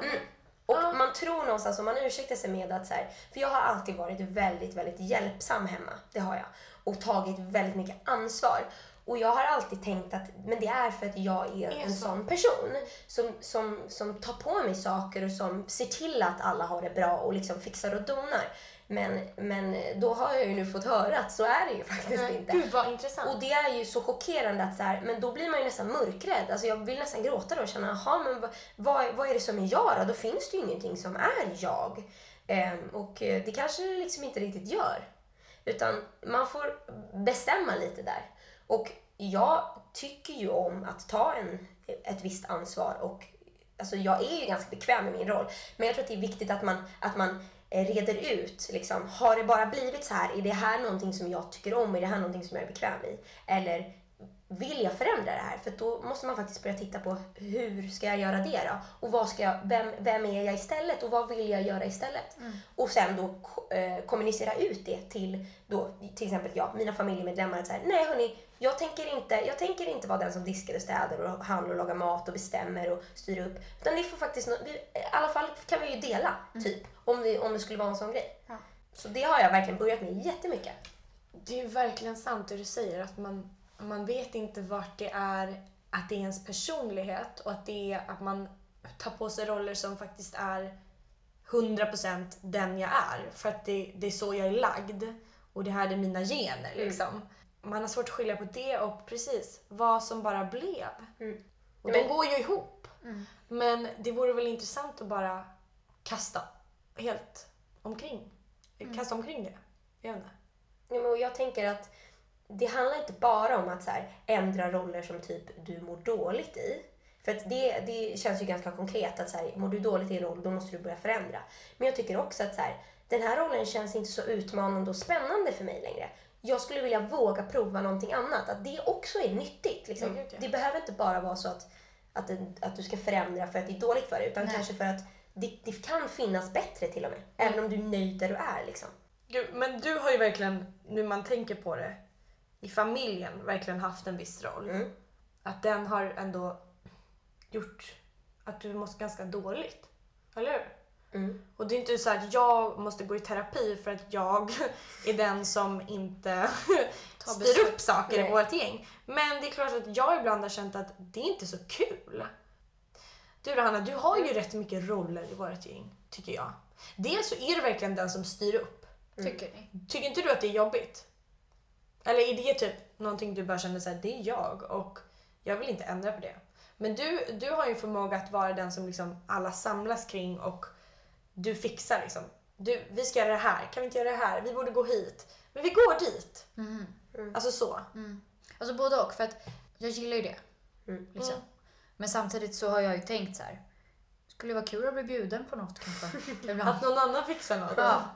Och Ja. man tror någonstans, om man ursäktar sig med att så här, för jag har alltid varit väldigt, väldigt hjälpsam hemma. Det har jag. Och tagit väldigt mycket ansvar. Och jag har alltid tänkt att men det är för att jag är, Är en så. sån person som, som, som tar på mig saker och som ser till att alla har det bra och liksom fixar och donar. Men, men då har jag ju nu fått höra att så är det ju faktiskt inte. Gud vad intressant. Och det är ju så chockerande att så här, men då blir man ju nästan mörkrädd. Alltså jag vill nästan gråta då och känna, jaha men vad, vad, är det som är jag då? Då finns det ju ingenting som är jag. Ehm, och eh, det kanske det liksom inte riktigt gör. Utan man får bestämma lite där. Och jag tycker ju om att ta en, ett visst ansvar och alltså jag är ju ganska bekväm med min roll. Men jag tror att det är viktigt att man, att man eh, reder ut, liksom, har det bara blivit så här? Är det här någonting som jag tycker om? Är det här någonting som jag är bekväm i? Eller vill jag förändra det här? För då måste man faktiskt börja titta på hur ska jag göra det då? Och vad ska jag, vem, vem är jag istället? Och vad vill jag göra istället? Och sen då eh, kommunicera ut det till då, till exempel jag, mina familjemedlemmar. Att så här, Nej hörni, jag tänker, inte, jag tänker inte vara den som diskar och städar och handlar och lagar mat och bestämmer och styr upp. Utan det får faktiskt, vi, i alla fall kan vi ju dela, typ. Om det, om det skulle vara en sån grej. Ja. Så det har jag verkligen börjat med jättemycket. Det är ju verkligen sant det du säger, att man, man vet inte vart det är att det är ens personlighet och att det är att man tar på sig roller som faktiskt är 100% den jag är. För att det, det är så jag är lagd och det här är mina gener. Liksom. Man har svårt att skilja på det och precis vad som bara blev. Mm. Och de går ju ihop. Men det vore väl intressant att bara kasta helt omkring. Kasta omkring det. Jag vet inte. Ja, men jag tänker att det handlar inte bara om att så här, ändra roller som typ du mår dåligt i. För att det, det känns ju ganska konkret att så här, mår du dåligt i en roll då måste du börja förändra. Men jag tycker också att så här, den här rollen känns inte så utmanande och spännande för mig längre. Jag skulle vilja våga prova någonting annat. Att det också är nyttigt. Liksom. Ja. Det behöver inte bara vara så att, att, att du ska förändra för att det är dåligt för dig. Utan Nej. kanske för att det, det kan finnas bättre till och med. Även om du är nöjd där du är. Liksom. Gud, men du har ju verkligen, nu man tänker på det, i familjen verkligen haft en viss roll. Mm. Att den har ändå gjort att du mått ganska dåligt. Eller hur? Mm. Och det är inte så att jag måste gå i terapi för att jag är den som inte styr upp saker i Nej. vårt gäng. Men det är klart att jag ibland har känt att det är inte så kul. Du då Hanna, du har ju rätt mycket roller i vårt gäng, tycker jag. Dels så är du verkligen den som styr upp. Tycker ni? Tycker inte du att det är jobbigt? Eller är det typ någonting du bara känner såhär, det är jag och jag vill inte ändra på det. Men du, du har ju förmåga att vara den som liksom alla samlas kring och du fixar liksom. Du, vi ska göra det här, kan vi inte göra det här? Vi borde gå hit. Men vi går dit. Mhm. Alltså så. Alltså både och. För att jag gillar ju det. Mm. Liksom. Men samtidigt så har jag ju tänkt så här. Skulle det vara kul att bli bjuden på något kanske? Ibland. Att någon annan fixar något. Ja.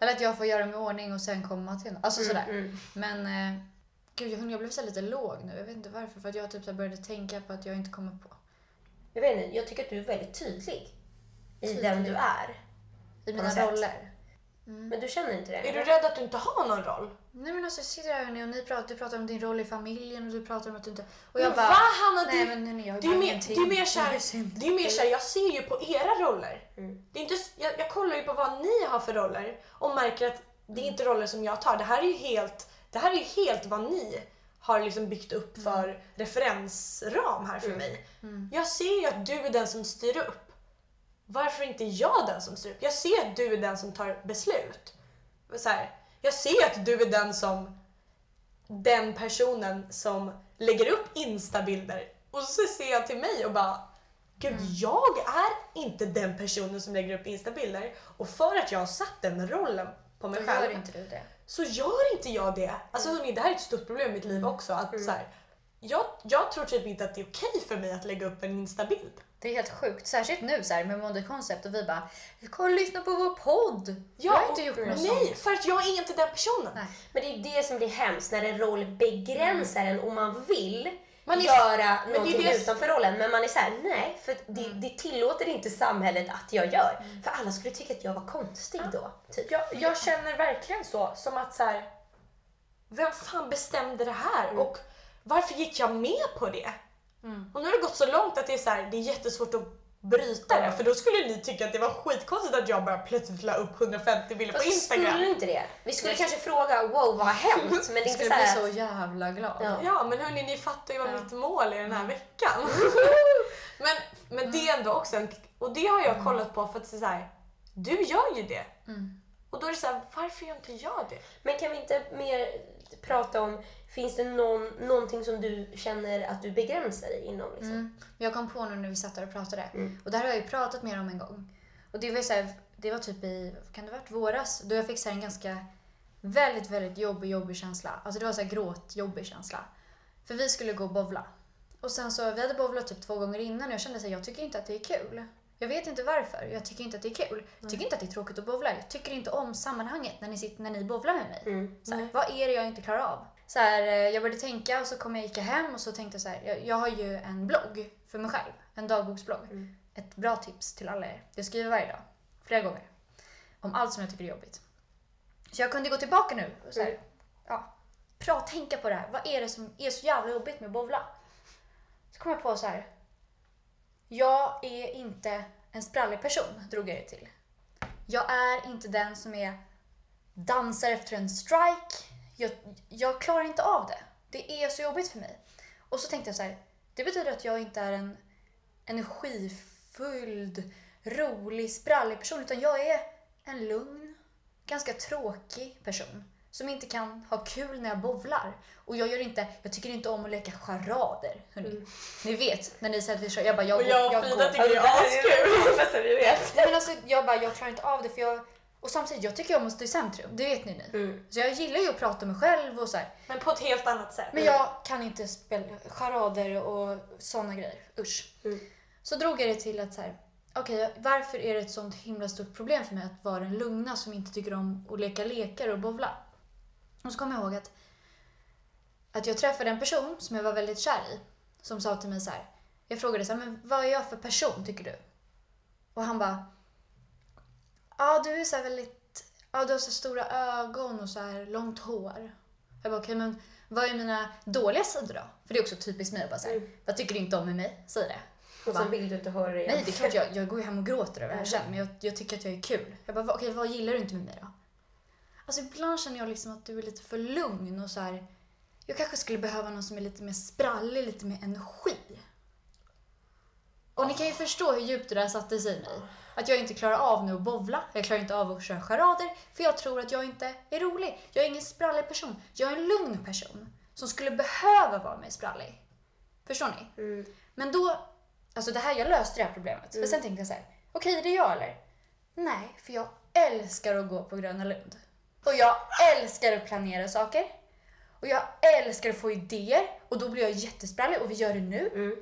Eller att jag får göra mig i ordning och sen komma till något. Alltså sådär. Mm. Men eh, gud, jag, jag blev så lite låg nu. Jag vet inte varför. För att jag typ så började tänka på att jag inte kommer på. Jag vet inte, jag tycker att du är väldigt tydlig i den du är. I något mina sätt. roller. Men du känner inte det? Är du rädd att du inte har någon roll? Nej men alltså jag sitter här hörni, och ni pratar, du pratar om din roll i familjen och du pratar om att du inte... Och Men jag bara... va Hanna? Nej du, men hörni, jag har det är mer, är mer Jag såhär, det är mer såhär, jag ser ju på era roller. Mm. Det är inte, jag, jag kollar ju på vad ni har för roller och märker att det är inte roller som jag tar. Det här är ju helt, det här är ju helt vad ni har liksom byggt upp för referensram här för Mm. mig. Mm. Jag ser ju att du är den som styr upp. Varför är inte jag den som styr upp? Jag ser att du är den som tar beslut. Så här, jag ser att du är den som den personen som lägger upp instabilder och så ser jag till mig och bara Gud, jag är inte den personen som lägger upp instabilder och för att jag har satt den rollen på mig Då själv gör inte du det. så gör inte jag det. Alltså hörni, det här är ett stort problem i mitt liv också. Att, så här, jag, jag tror typ inte att det är okej för mig att lägga upp en instabild. Det är helt sjukt. Särskilt nu så här, med Monday Concept och vi bara Kolla och lyssna på vår podd. jag har inte gjort något Nej, sånt. för att jag är inte den personen. Nej. Men det är det som blir hemskt, när en roll begränsar en och man vill Man är- göra men det är någonting det- utanför rollen. Men man är så här: nej, för det, det tillåter inte samhället att jag gör. För alla skulle tycka att jag var konstig då. Typ. Jag, jag känner verkligen så, som att så här, vem fan bestämde det här och varför gick jag med på det? Och nu har det gått så långt att det är så här, det är jättesvårt att bryta det för då skulle ni tycka att det var skitkonstigt att jag bara plötsligt la upp 150 bilder på Instagram. skulle inte det. Vi skulle kanske fråga wow vad har hänt? Men det är inte skulle så bli så jävla glad. Ja. Ja men hörni ni fattar ju vad Ja. mitt mål är den här veckan. men, men det är ändå också en, och det har jag kollat på för att så här, du gör ju det. Mm. Och då är det så här, varför gör inte jag det? Men kan vi inte mer prata om, finns det någon, någonting som du känner att du begränsar dig inom? Liksom? Mm. Jag kom på nu när vi satt där och pratade. Mm. Och det här har jag ju pratat mer om en gång. Och det var, så här, det var typ i, kan det ha varit våras? Då jag fick så här en ganska väldigt, väldigt jobbig, jobbig känsla. Alltså det var så här gråt, jobbig känsla. För vi skulle gå och bowla. Och sen så, vi hade bowlat typ två gånger innan och jag kände så här, jag tycker inte att det är kul. Jag vet inte varför. Jag tycker inte att det är kul. Jag tycker inte att det är tråkigt att bowla. Jag tycker inte om sammanhanget när ni, sitter, när ni bowlar med mig. Mm. Så här, vad är det jag inte klarar av? Så här, eh, jag började tänka och så kom jag gick hem och så tänkte jag så här, jag, jag har ju en blogg för mig själv. En dagboksblogg. Mm. Ett bra tips till alla er. Jag skriver varje dag. Flera gånger. Om allt som jag tycker är jobbigt. Så jag kunde gå tillbaka nu och så här, Mm. ja, prata, tänka på det här. Vad är det som är så jävla jobbigt med att bowla? Så kom jag på så här. Jag är inte en sprallig person, drog jag det till. Jag är inte den som är dansar efter en strike. Jag, jag klarar inte av det. Det är så jobbigt för mig. Och så tänkte jag så här. Det betyder att jag inte är en energifylld, rolig, sprallig person. Utan jag är en lugn, ganska tråkig person. Som inte kan ha kul när jag bowlar. Och jag gör inte, jag tycker inte om att leka charader. Hörni. Ni vet, när ni säger att vi kör, jag bara, jag, Och jag och jag Frida går. tycker det är askul. det bästa vi vet. Nej men alltså jag bara, jag klarar inte av det för jag... Och samtidigt, jag tycker om att stå i centrum. Det vet ni nu. Mm. Så jag gillar ju att prata med mig själv och så här. Men på ett helt annat sätt. Men jag kan inte spela charader och såna grejer. Usch. Mm. Så drog jag det till att så här, okej, varför är det ett sånt himla stort problem för mig att vara den lugna som inte tycker om att leka lekar och bowla? Och så kom jag ihåg att, att jag träffade en person som jag var väldigt kär i. Som sa till mig så här. Jag frågade så här, men vad är jag för person tycker du? Och han bara, ja du är så väldigt, ja du har så stora ögon och så här långt hår. Jag bara, okej men vad är mina dåliga sidor då? För det är också typiskt mig att bara säga, Mm. vad tycker du inte om med mig? Säg det. Och sen vill du inte höra det igen. Nej, det är klart jag, jag går ju hem och gråter över det här sen, men jag, jag tycker att jag är kul. Jag bara, okej vad gillar du inte med mig då? Alltså ibland känner jag liksom att du är lite för lugn och så här. Jag kanske skulle behöva någon som är lite mer sprallig, lite mer energi. Och ni kan ju förstå hur djupt det där satte sig i mig. Att jag inte klarar av nu att bovla, jag klarar inte av att köra charader, för jag tror att jag inte är rolig. Jag är ingen sprallig person. Jag är en lugn person som skulle behöva vara mer sprallig. Förstår ni? Mm. Men då, alltså det här, jag löste det här problemet. För sen tänkte jag så här, okej det är jag eller? Nej, för jag älskar att gå på Gröna Lund. Och jag älskar att planera saker. Och jag älskar att få idéer. Och då blir jag jättesprallig och vi gör det nu. Mm.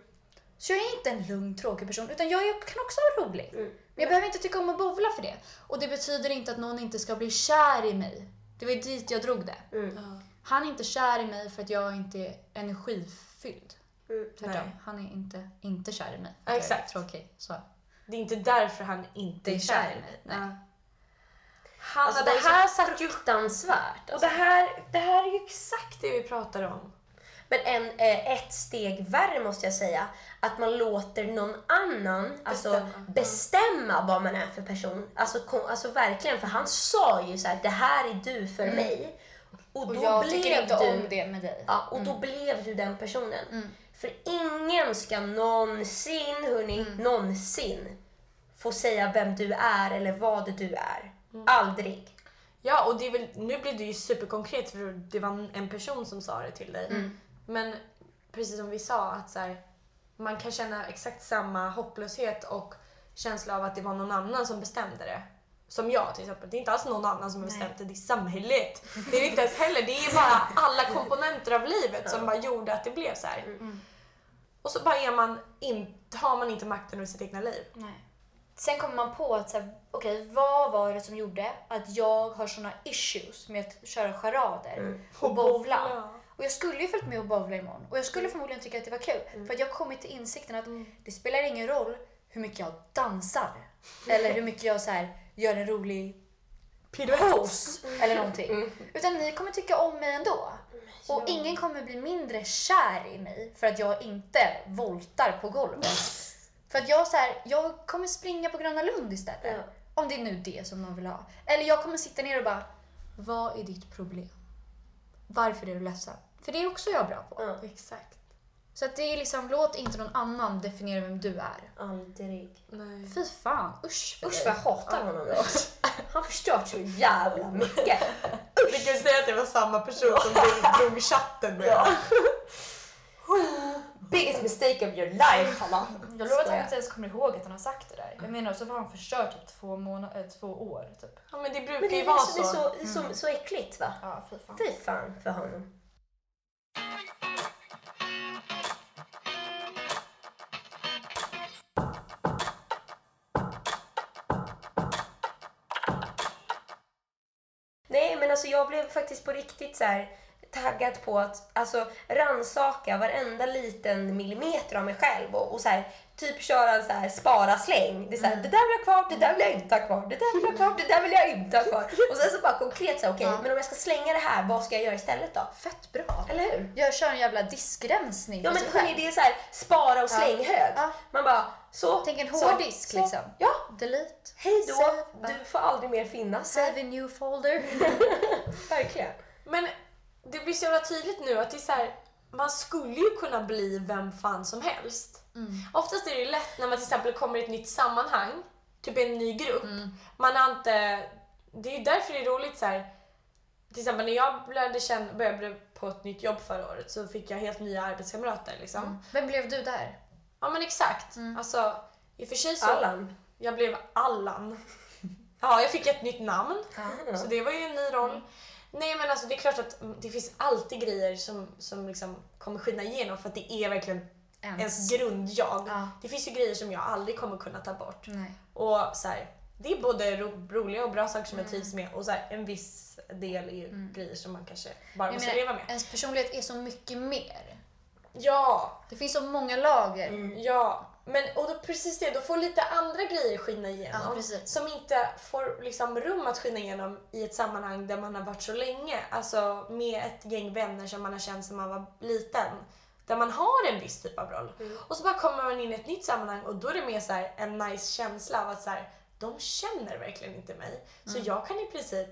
Så jag är inte en lugn, tråkig person. Utan jag kan också vara rolig. Mm. Men jag behöver inte tycka om att bowla för det. Och det betyder inte att någon inte ska bli kär i mig. Det var ju dit jag drog det. Mm. Han är inte kär i mig för att jag inte är energifylld. Mm. Tvärtom. Han är inte, inte kär i mig. Ja, exakt. Tråkig. Så. Det är inte därför han inte är är kär kär i mig. Nej. Ja. Hanna, Alltså, det det är så här satt ju... Fruktansvärt. Och Alltså. det här, det här är ju exakt det vi pratar om. Men en, eh, ett steg värre måste jag säga. Att man låter någon annan alltså, Bestämma. bestämma vad man är för person. Alltså, kom, alltså verkligen, för han sa ju så här: det här är du för mig. Och, Och då jag blev tycker inte du, om det med dig. Ja, och då blev du den personen. Mm. För ingen ska någonsin, hörni, Mm. någonsin få säga vem du är eller vad du är. Mm. Aldrig. Ja, och det är väl, nu blev det ju superkonkret för det var en person som sa det till dig. Mm. Men precis som vi sa, att så här, man kan känna exakt samma hopplöshet och känsla av att det var någon annan som bestämde det. Som jag till exempel. Det är inte alls någon annan som har bestämt det, det är samhället. Det är inte ens heller. Det är bara alla komponenter av livet som bara gjorde att det blev så här. Mm. Och så bara är man in, har man inte makten över sitt egna liv. Nej. Sen kommer man på att så här, okej, vad var det som gjorde att jag har såna issues med att köra charader Mm. och bowla? Och jag skulle ju följt med och bowla imorgon. Och jag skulle förmodligen tycka att det var kul. För att jag har kommit till insikten att det spelar ingen roll hur mycket jag dansar. eller hur mycket jag så här, gör en rolig pose eller någonting. Utan ni kommer tycka om mig ändå. Och ingen kommer bli mindre kär i mig för att jag inte voltar på golvet. För att jag, så här, jag kommer springa på Gröna Lund istället. Ja. Om det är nu det som de vill ha. Eller jag kommer sitta ner och bara, vad är ditt problem? Varför är du ledsen? För det är också jag bra på. Ja. Exakt. Så att det är liksom, låt inte någon annan definiera vem du är. Aldrig. Nej. Fy fan, usch för Usch vad jag hatar honom nu. Han har förstört så jävla mycket. Vi kan säga att det var samma person som drog- drog chatten med. Ja. Biggest mistake of your life Hanna. Jag lovar att han inte ens kommer ihåg att han har sagt det där. Jag menar, så var han förstört typ två, månader, två år. Typ. Ja men det brukar Men det ju vara det som är så. så, det är så, så äckligt va? Ja, fy fan. Fy fan för honom. Nej men alltså jag blev faktiskt på riktigt så här taggad på att alltså ransaka varenda liten millimeter av mig själv och, och så här, typ köra en så här spara släng. Det är så här, det där vill jag kvar, det där vill jag inte ha kvar, det där vill jag kvar, det där vill jag inte ha kvar. Och sen så bara konkret så här, okej, Ja. men om jag ska slänga det här, vad ska jag göra istället då? Fett bra. Eller hur? Jag kör en jävla diskrensning Ja men hörni, det är så här spara och Ja. slänghög. Ja. Man bara, så. Tänk en så, hård disk så. liksom. Ja, Delete. hej då. Save. Du får aldrig mer finnas här. Save in new folder. Verkligen. Men det blir så jävla tydligt nu att det är så här, man skulle ju kunna bli vem fan som helst. Oftast är det ju lätt när man till exempel kommer i ett nytt sammanhang, typ en ny grupp. Man har inte, det är ju därför det är roligt så här. Till exempel när jag började, känna, började på ett nytt jobb förra året så fick jag helt nya arbetskamrater. Liksom. Vem blev du där? Ja men exakt. Alltså, i och för sig så... Allan. Jag blev Allan. Ja, jag fick ett nytt namn. Så det var ju en ny roll. Nej men alltså det är klart att det finns alltid grejer som, som liksom kommer skina igenom för att det är verkligen Ens. ens grundjag. Ja. Det finns ju grejer som jag aldrig kommer kunna ta bort. Nej. Och så här, det är både ro, roliga och bra saker som jag trivs med och så här, en viss del är ju grejer som man kanske bara Jag måste menar, leva med. ens personlighet är så mycket mer. Ja, Det finns så många lager. Mm. Ja, men och då precis det, då får lite andra grejer skina Ja, igenom. precis. som inte får liksom rum att skina igenom i ett sammanhang där man har varit så länge. Alltså med ett gäng vänner som man har känt sedan man var liten. Där man har en viss typ av roll. Och så bara kommer man in i ett nytt sammanhang och då är det mer så här en nice känsla av att så här, de känner verkligen inte mig. Så jag kan i princip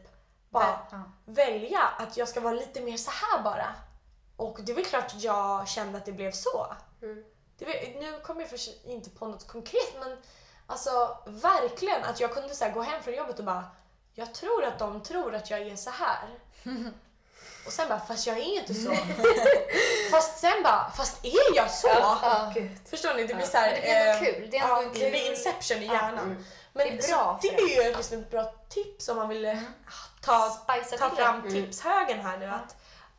bara ja. välja att jag ska vara lite mer så här bara. Och det är väl klart att jag kände att det blev så. Det var, nu kommer jag för sig inte på något konkret men alltså verkligen att jag kunde så gå hem från jobbet och bara jag tror att de tror att jag är så här. Och sen bara, fast jag är inte så. fast sen bara, fast är jag så? Ja. Gud. Förstår ni? Det blir så här, Men det är ändå eh, kul. Det är ändå ja, det kul- blir inception i hjärnan. Men Det är bra det är ju liksom ett bra tips om man vill ta, Spicea ta till fram det. tipshögen här nu. Att,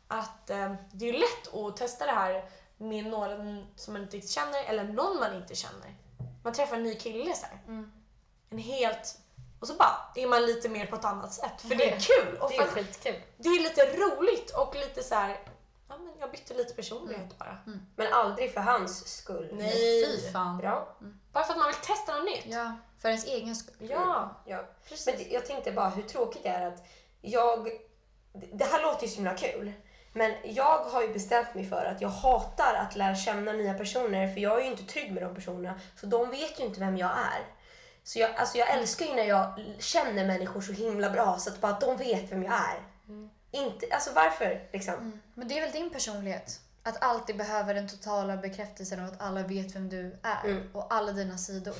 att eh, det är ju lätt att testa det här med några som man inte känner eller någon man inte känner. Man träffar en ny kille så här. Mm. En helt... Och så bara är man lite mer på ett annat sätt. För det är kul. Och Det är skitkul. det är lite roligt och lite så här. Ja, men jag bytte lite personlighet bara. Men aldrig för hans skull. Nej. Fy fan. Bra. Bara för att man vill testa något nytt. Ja, för ens egen skull. Ja, Ja. precis. Men jag tänkte bara hur tråkigt det är att jag... det- Det här låter ju så himla kul. Men jag har ju bestämt mig för att jag hatar att lära känna nya personer för jag är ju inte trygg med de personerna. Så de vet ju inte vem jag är. Så jag, alltså jag älskar ju när jag känner människor så himla bra så att bara de vet vem jag är. Inte, alltså varför liksom? Men det är väl din personlighet? Att alltid behöva den totala bekräftelsen av att alla vet vem du är Mm. och alla dina sidor.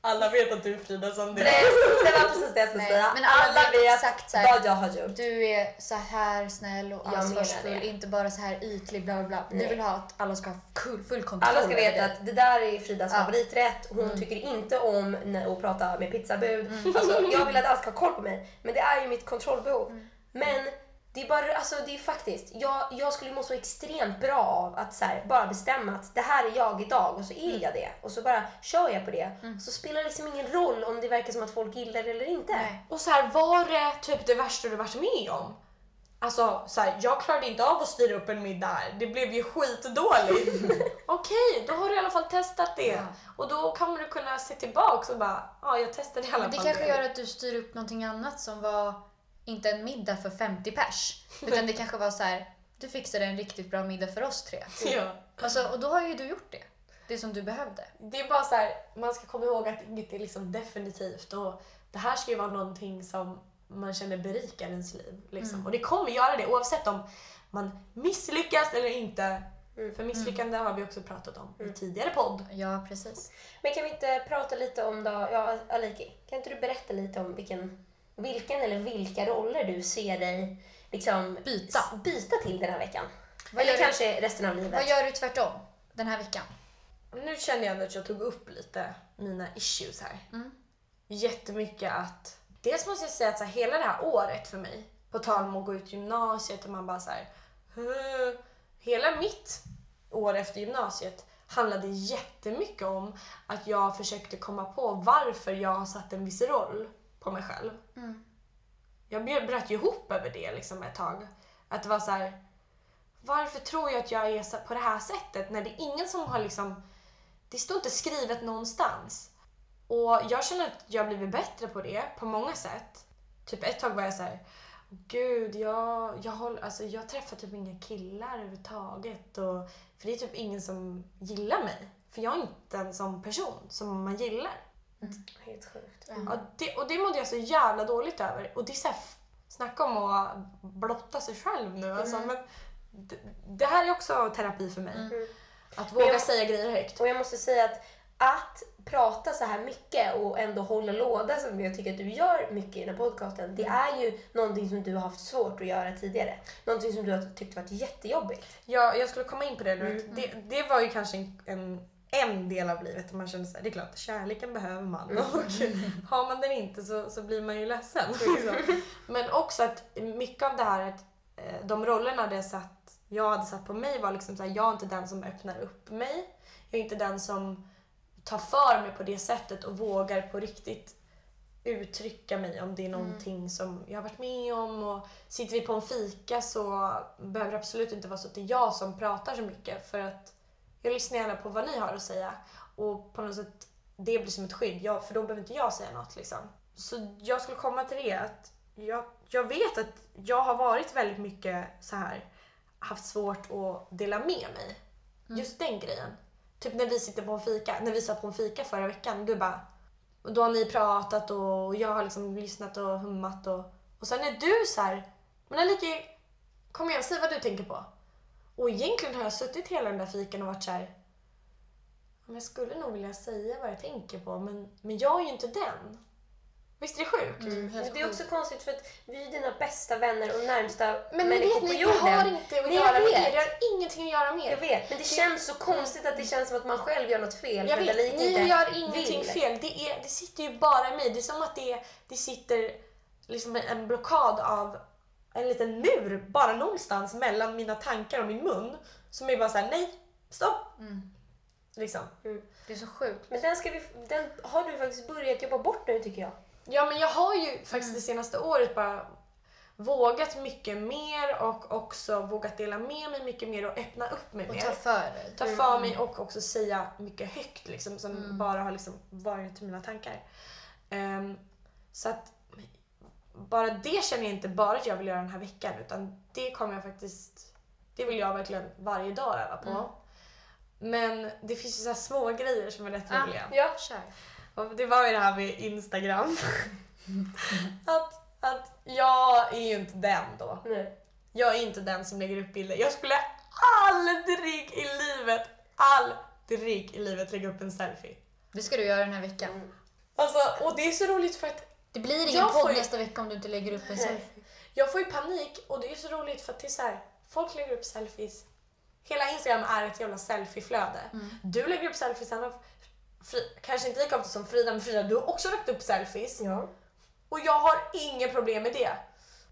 Alla vet att du är Frida Sandén. Precis, det var precis det jag skulle Nej, säga. men alla vet vet exakt så här- vad jag har gjort. Du är så här snäll och Jag ansvarsfull, inte bara så här ytlig bla bla bla. Du Nej. vill ha att alla ska ha full, full kontroll Alla ska veta att det där är Fridas Ja. favoriträtt. Hon Mm. tycker inte om att prata med pizzabud. Alltså, jag vill att alla ska ha koll på mig. Men det är ju mitt kontrollbehov. Mm. Men det är bara, alltså det är faktiskt, jag, jag skulle må så extremt bra av att så här, bara bestämma att det här är jag idag och så Mm. är jag det. Och så bara kör jag på det. Så spelar det liksom ingen roll om det verkar som att folk gillar det eller inte. Nej. Och så här, var det typ det värsta du varit med om? Alltså, så här, jag klarade inte av att styra upp en middag. Det blev ju skitdåligt. Okej, då har du i alla fall testat det. Ja. Och då kommer du kunna se tillbaka och bara, ja jag testade i alla Men det fall kanske gör att du styr upp någonting annat som var inte en middag för 50 pers. Utan det kanske var så här, du fixade en riktigt bra middag för oss tre. Ja. Alltså, och då har ju du gjort det. Det som du behövde. Det är bara så här, man ska komma ihåg att inget är liksom definitivt och det här ska ju vara någonting som man känner berikar ens liv. Liksom. Och det kommer göra det oavsett om man misslyckas eller inte. För misslyckande har vi också pratat om i tidigare podd. Ja, precis. Men kan vi inte prata lite om då, ja Aliki, kan inte du berätta lite om vilken, vilken eller vilka roller du ser dig liksom Byta. byta till den här veckan? Vad eller gör du- kanske resten av livet? Vad gör du tvärtom den här veckan? Nu känner jag att jag tog upp lite mina issues här. Mm. Jättemycket att... Dels måste jag säga att så här, hela det här året för mig, på tal om att gå ut gymnasiet och man bara så här... Hela mitt år efter gymnasiet handlade jättemycket om att jag försökte komma på varför jag har satt en viss roll på mig själv. Mm. Jag br- bröt ju ihop över det liksom ett tag. Att det var så här. Varför tror jag att jag är på det här sättet när det är ingen som har liksom... Det står inte skrivet någonstans. Och jag känner att jag har blivit bättre på det på många sätt. Typ ett tag var jag så här. Gud, jag, jag, håller, alltså jag träffar typ inga killar överhuvudtaget. Och, för det är typ ingen som gillar mig. För jag är inte en sån person som man gillar. Helt sjukt. Ja, det, och det mådde jag så jävla dåligt över. Och det är så här, f- snacka om att blotta sig själv nu. Alltså, men det, det här är också terapi för mig. Att våga jag- säga grejer högt. Och jag måste säga att att prata så här mycket och ändå hålla låda som jag tycker att du gör mycket i den här podcasten. Det är ju någonting som du har haft svårt att göra tidigare. Någonting som du har tyckt varit jättejobbigt. Jag, jag skulle komma in på det. Du vet. Det, det var ju kanske en, en, en del av livet där man kände så här, det är klart, kärleken behöver man. Och har man den inte så, så blir man ju ledsen. Liksom. Men också att mycket av det här, att, eh, de rollerna det satt, jag hade satt på mig var liksom så här, jag är inte den som öppnar upp mig. Jag är inte den som tar för mig på det sättet och vågar på riktigt uttrycka mig om det är någonting som jag har varit med om. Och sitter vi på en fika så behöver det absolut inte vara så att det är jag som pratar så mycket för att jag lyssnar gärna på vad ni har att säga och på något sätt det blir som ett skydd jag, för då behöver inte jag säga något liksom. Så jag skulle komma till det att jag, jag vet att jag har varit väldigt mycket så här haft svårt att dela med mig. Just den grejen. Typ när vi sitter på en fika, när vi satt på en fika förra veckan, du bara och då har ni pratat och jag har liksom lyssnat och hummat och, och sen är du så här, men Aliki, kom igen, säg vad du tänker på. Och egentligen har jag suttit hela den där fikan och varit så här, "Ja, men jag skulle nog vilja säga vad jag tänker på, men, men jag är ju inte den. Visst är det sjukt? Mm, Men det är sjukt. också konstigt för att vi är dina bästa vänner och närmsta Men ni människor vet, på jorden. det har inte att Nej, göra med er. Det har ingenting att göra med Jag vet, men det känns så konstigt att det känns som att man själv gör något fel. Jag vet, ni inte gör ingenting vill. fel. Det, är, det sitter ju bara i mig. Det är som att det, det sitter liksom en blockad av en liten mur bara någonstans mellan mina tankar och min mun. Som är bara såhär, nej, stopp. Mm. Liksom. Det är så sjukt. Men den, ska vi, den har du faktiskt börjat jobba bort nu tycker jag. Ja men jag har ju faktiskt det senaste året bara vågat mycket mer och också vågat dela med mig mycket mer och öppna upp mig Och mer. ta för dig. ta för mig och också säga mycket högt liksom, som bara har liksom varit mina tankar. Ehm, så att bara det känner jag inte bara att jag vill göra den här veckan utan det kommer jag faktiskt, det vill jag verkligen varje dag öva på. Men det finns ju så här små grejer som är rätt Ah. roliga. Ja. Kör. Och det var ju det här med Instagram. att, att jag är ju inte den då. Nej. Jag är inte den som lägger upp bilder. Jag skulle aldrig i livet, aldrig i livet lägga upp en selfie. Det ska du göra den här veckan. Alltså, och det är så roligt för att Det blir ingen Jag får podd ju- nästa vecka om du inte lägger upp en selfie. jag får ju panik och det är så roligt för att det är så här, folk lägger upp selfies. Hela Instagram är ett jävla selfieflöde. Du lägger upp selfies, Anna. Fri, kanske inte lika ofta som Frida, men Frida du har också lagt upp selfies. Ja. Och jag har inga problem med det.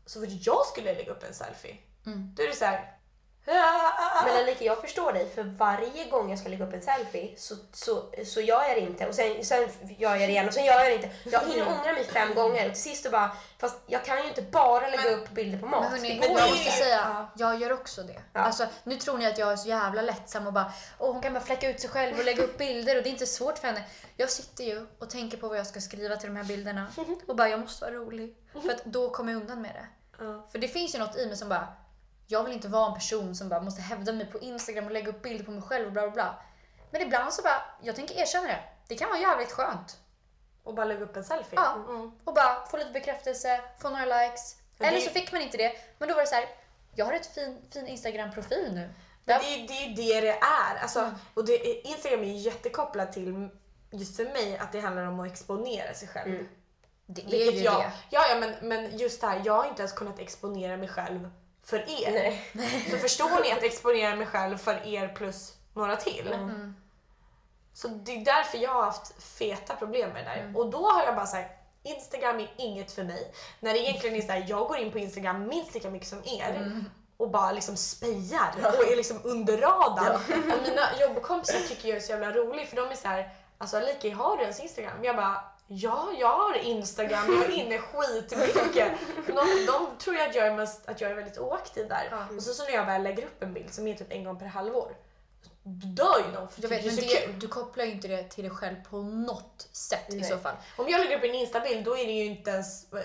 Så fort jag skulle lägga upp en selfie, Mm. då är det så här. Men Alika, jag förstår dig. För varje gång jag ska lägga upp en selfie så, så, så gör jag det inte. Och sen, sen gör jag det igen och sen gör jag det inte. Jag hinner ångra mig fem gånger. Och till sist då bara, fast jag kan ju inte bara lägga upp bilder på mat. Men hörni, jag måste säga, jag gör också det. Ja. Alltså, nu tror ni att jag är så jävla lättsam och bara, Åh, hon kan bara fläcka ut sig själv och lägga upp bilder och det är inte svårt för henne. Jag sitter ju och tänker på vad jag ska skriva till de här bilderna och bara, jag måste vara rolig. För att då kommer jag undan med det. Ja. För det finns ju något i mig som bara, jag vill inte vara en person som bara måste hävda mig på Instagram och lägga upp bilder på mig själv och bla bla bla. Men ibland så bara, jag tänker erkänna det. Det kan vara jävligt skönt. Och bara lägga upp en selfie. Ja. Mm. Och bara få lite bekräftelse, få några likes. Men Eller det- så fick man inte det. Men då var det så här, jag har ett fin, fin Instagram-profil nu. Där, det, det är ju det det är. Alltså, Mm. och det, Instagram är ju jättekopplat till, just för mig, att det handlar om att exponera sig själv. Mm. det är Vilket ju jag, det. Ja, ja men, men just det här, jag har inte ens kunnat exponera mig själv för er. Nej. Så förstår ni att exponera mig själv för er plus några till? Mm. Så det är därför jag har haft feta problem med det där. Mm. Och då har jag bara sagt Instagram är inget för mig. När det egentligen är så här, jag går in på Instagram minst lika mycket som er Mm. och bara liksom spejar och är liksom under radarn. Och mina jobbkompisar tycker jag är så jävla rolig för de är så här, alltså Alika har du ens Instagram? Jag bara Ja, jag har Instagram, jag är inne skitmycket. De, de tror ju att jag är, mest, att jag är väldigt oaktiv där. Ja. Och så, så när jag väl lägger upp en bild som är typ en gång per halvår, då dör ju de för Jag det vet, men det, du kopplar ju inte det till dig själv på något sätt i Nej. så fall. Om jag lägger upp en instabild då är det ju inte ens eh,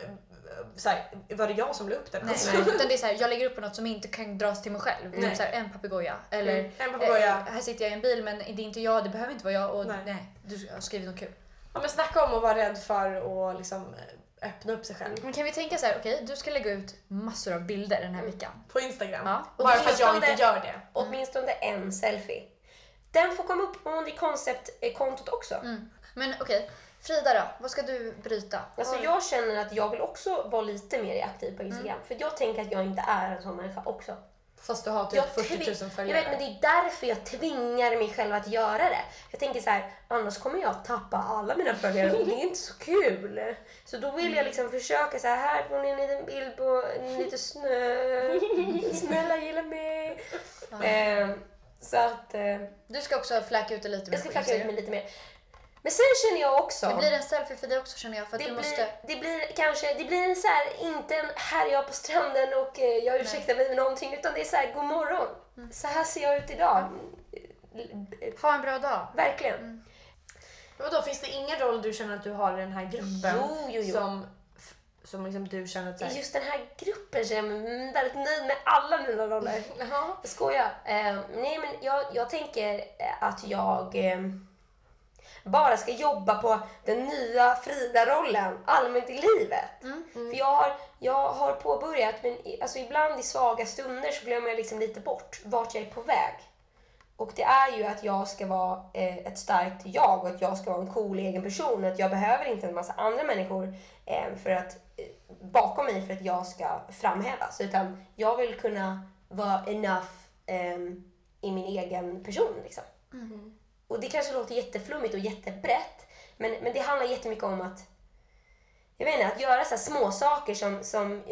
såhär, var det jag som la upp den? Nej, Alltså. Utan det är så här, jag lägger upp något som inte kan dras till mig själv. Typ så här, en papegoja. Eller Mm, en papegoja. eh, här sitter jag i en bil men det är inte jag, det behöver inte vara jag. Och, Nej. nej. du har skrivit något kul. Ja, men snacka om att vara rädd för att liksom, eh, öppna upp sig själv. Men kan vi tänka så här, okej du ska lägga ut massor av bilder den här veckan. På Instagram. Ja. Bara för att jag inte gör det. Åtminstone en selfie. Den får komma upp på Monday Concept-kontot också. Mm. Men okej, Frida då? Vad ska du bryta? Alltså jag känner att jag vill också vara lite mer aktiv på Instagram. Mm. För jag tänker att jag inte är en sån människa också. Fast du har typ Jag 40 000 tvi- följare. Jag vet, men det är därför jag tvingar mig själv att göra det. Jag tänker så här, annars kommer jag tappa alla mina följare och det är inte så kul. Så då vill jag liksom försöka så här, här får ni en liten bild på lite snö. Snälla gilla mig. Eh, så att eh, Du ska också fläka ut det lite mer jag ska på flacka ut mig lite mer. Men sen känner jag också. Det blir en selfie för dig också känner jag. För att Det du blir, måste... det blir kanske, det blir en så här, inte en här är jag på stranden och eh, jag ursäktar mig med någonting utan det är så här, god morgon. Mm. Så här ser jag ut idag. Ha en bra dag. Verkligen. Mm. Men Vadå, finns det ingen roll du känner att du har i den här gruppen Jo, jo, jo. som, som liksom du känner att här, just den här gruppen känner jag mig väldigt nöjd med alla mina roller. Jaha. Jag skojar. Eh, nej men jag, jag tänker att jag eh, bara ska jobba på den nya Frida-rollen allmänt i livet. Mm. För jag har, jag har påbörjat, men alltså ibland i svaga stunder så glömmer jag liksom lite bort vart jag är på väg. Och det är ju att jag ska vara eh, ett starkt jag och att jag ska vara en cool egen person. Att jag behöver inte en massa andra människor eh, för att, eh, bakom mig för att jag ska framhävas. Utan jag vill kunna vara enough eh, i min egen person. Liksom. Och det kanske låter jätteflummigt och jättebrett. Men, men det handlar jättemycket om att jag vet inte, att göra så här små saker som, som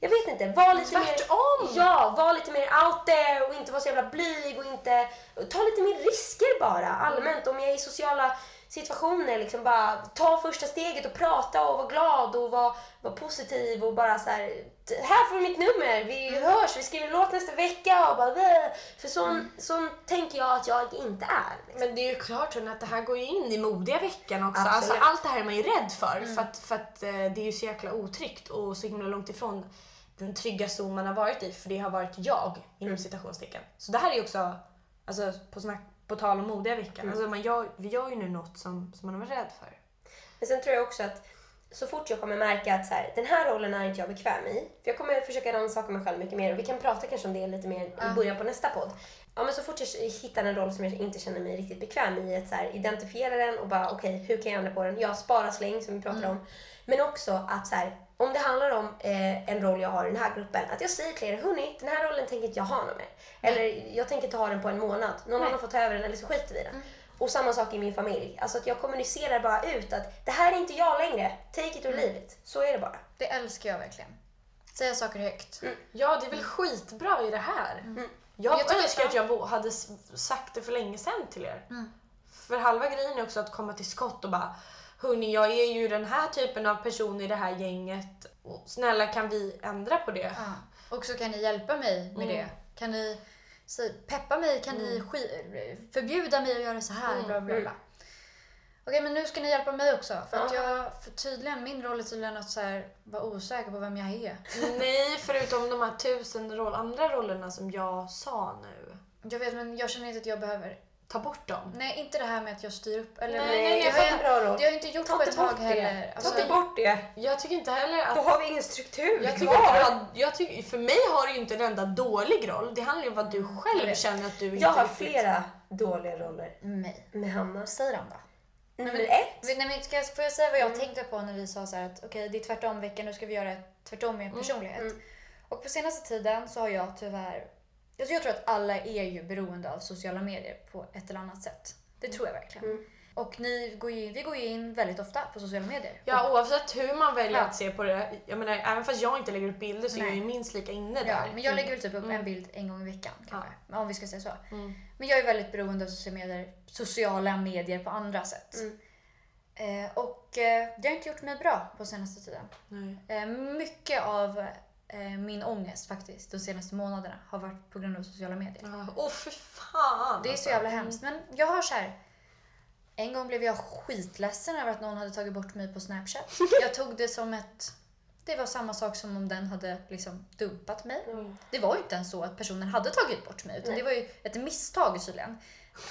jag vet inte, var lite mer... Tvärtom! Ja, var lite mer out there och inte vara så jävla blyg och inte... Ta lite mer risker bara allmänt. Om jag är i sociala situationer, liksom bara ta första steget och prata och vara glad och vara, vara positiv och bara så här, "T- här får du mitt nummer, vi hörs, vi skriver låt nästa vecka och bara "Bäh." För sån, sån tänker jag att jag inte är. Liksom. Men det är ju klart att det här går ju in i modiga veckan också. Alltså, allt det här är man ju rädd för. För att, för att eh, det är ju så jäkla otryggt och så himla långt ifrån den trygga zon man har varit i. För det har varit jag inom citationstecken. Så det här är ju också, alltså, på, snack, på tal om modiga veckan. Alltså, man gör, vi gör ju nu något som, som man har varit rädd för. Men sen tror jag också att så fort jag kommer märka att så här, den här rollen är inte jag bekväm i. För jag kommer försöka rannsaka mig själv mycket mer och vi kan prata kanske om det lite mer i början på nästa podd. Ja men så fort jag hittar en roll som jag inte känner mig riktigt bekväm i, att så här, identifiera den och bara okej, hur kan jag ändra på den? Jag sparar släng som vi pratade om. Men också att så här, om det handlar om eh, en roll jag har i den här gruppen, att jag säger till er, hörni, den här rollen tänker inte jag ha någon mer. Eller jag tänker inte ha den på en månad. Någon annan får ta över den eller så skiter vi i den. Och samma sak i min familj. Alltså att jag kommunicerar bara ut att det här är inte jag längre. Take it or leave it. Så är det bara. Det älskar jag verkligen. Säga saker högt. Ja, det är väl skitbra i det här. Mm. Jag, Jag tycker- önskar att jag hade sagt det för länge sedan till er. Mm. För halva grejen är också att komma till skott och bara Hörni, jag är ju den här typen av person i det här gänget. Snälla kan vi ändra på det? Ja. Och så kan ni hjälpa mig med Mm. det. Kan ni säg, peppa mig? Kan ni sk- förbjuda mig att göra så här? Mm. Bla, bla, bla. Okej, men nu ska ni hjälpa mig också. För att Ja. jag, för tydligen, min roll är tydligen att så här, vara osäker på vem jag är. Nej, förutom de här tusen roll, andra rollerna som jag sa nu. Jag vet, men jag känner inte att jag behöver... Ta bort dem. Nej, inte det här med att jag styr upp. Eller, Nej, Nej, nej, det har en jag, bra det roll. har jag inte gjort Ta på inte ett tag bort det. heller. Ta Alltså, inte bort det. Jag tycker inte heller att... Då har vi ingen struktur Jag tycker kvar. har, jag tycker, för mig har du ju inte en enda dålig roll. Det handlar ju om vad du jag själv vet. känner att du inte Jag har riktigt- flera dåliga roller mig. med Hanna. Säg dem då. Nummer men- ett. Nej, men ska jag, får jag säga vad jag Mm. tänkte på när vi sa så här att okej, det är tvärtom veckan, nu ska vi göra tvärtom i en personlighet. mm. Och på senaste tiden så har jag tyvärr, alltså jag tror att alla är ju beroende av sociala medier på ett eller annat sätt. Det tror jag verkligen. Mm. Och ni går ju, vi går ju in väldigt ofta på sociala medier. Ja, oavsett hur man väljer Ja. att se på det. Jag menar, även fast jag inte lägger upp bilder så är Nej. jag ju minst lika inne Ja, där. men jag lägger väl typ upp Mm. en bild en gång i veckan kanske. Om vi ska säga så. Mm. Men jag är väldigt beroende av sociala medier, sociala medier på andra sätt. Mm. Eh, och eh, det har inte gjort mig bra på senaste tiden. Eh, mycket av min ångest faktiskt de senaste månaderna har varit på grund av sociala medier. Ja, Åh för fan Det är alltså. så jävla hemskt. Men jag har så här. En gång blev jag skitledsen över att någon hade tagit bort mig på Snapchat. Jag tog det som ett... Det var samma sak som om den hade liksom dumpat mig. Mm. Det var ju inte ens så att personen hade tagit bort mig utan Nej. det var ju ett misstag tydligen.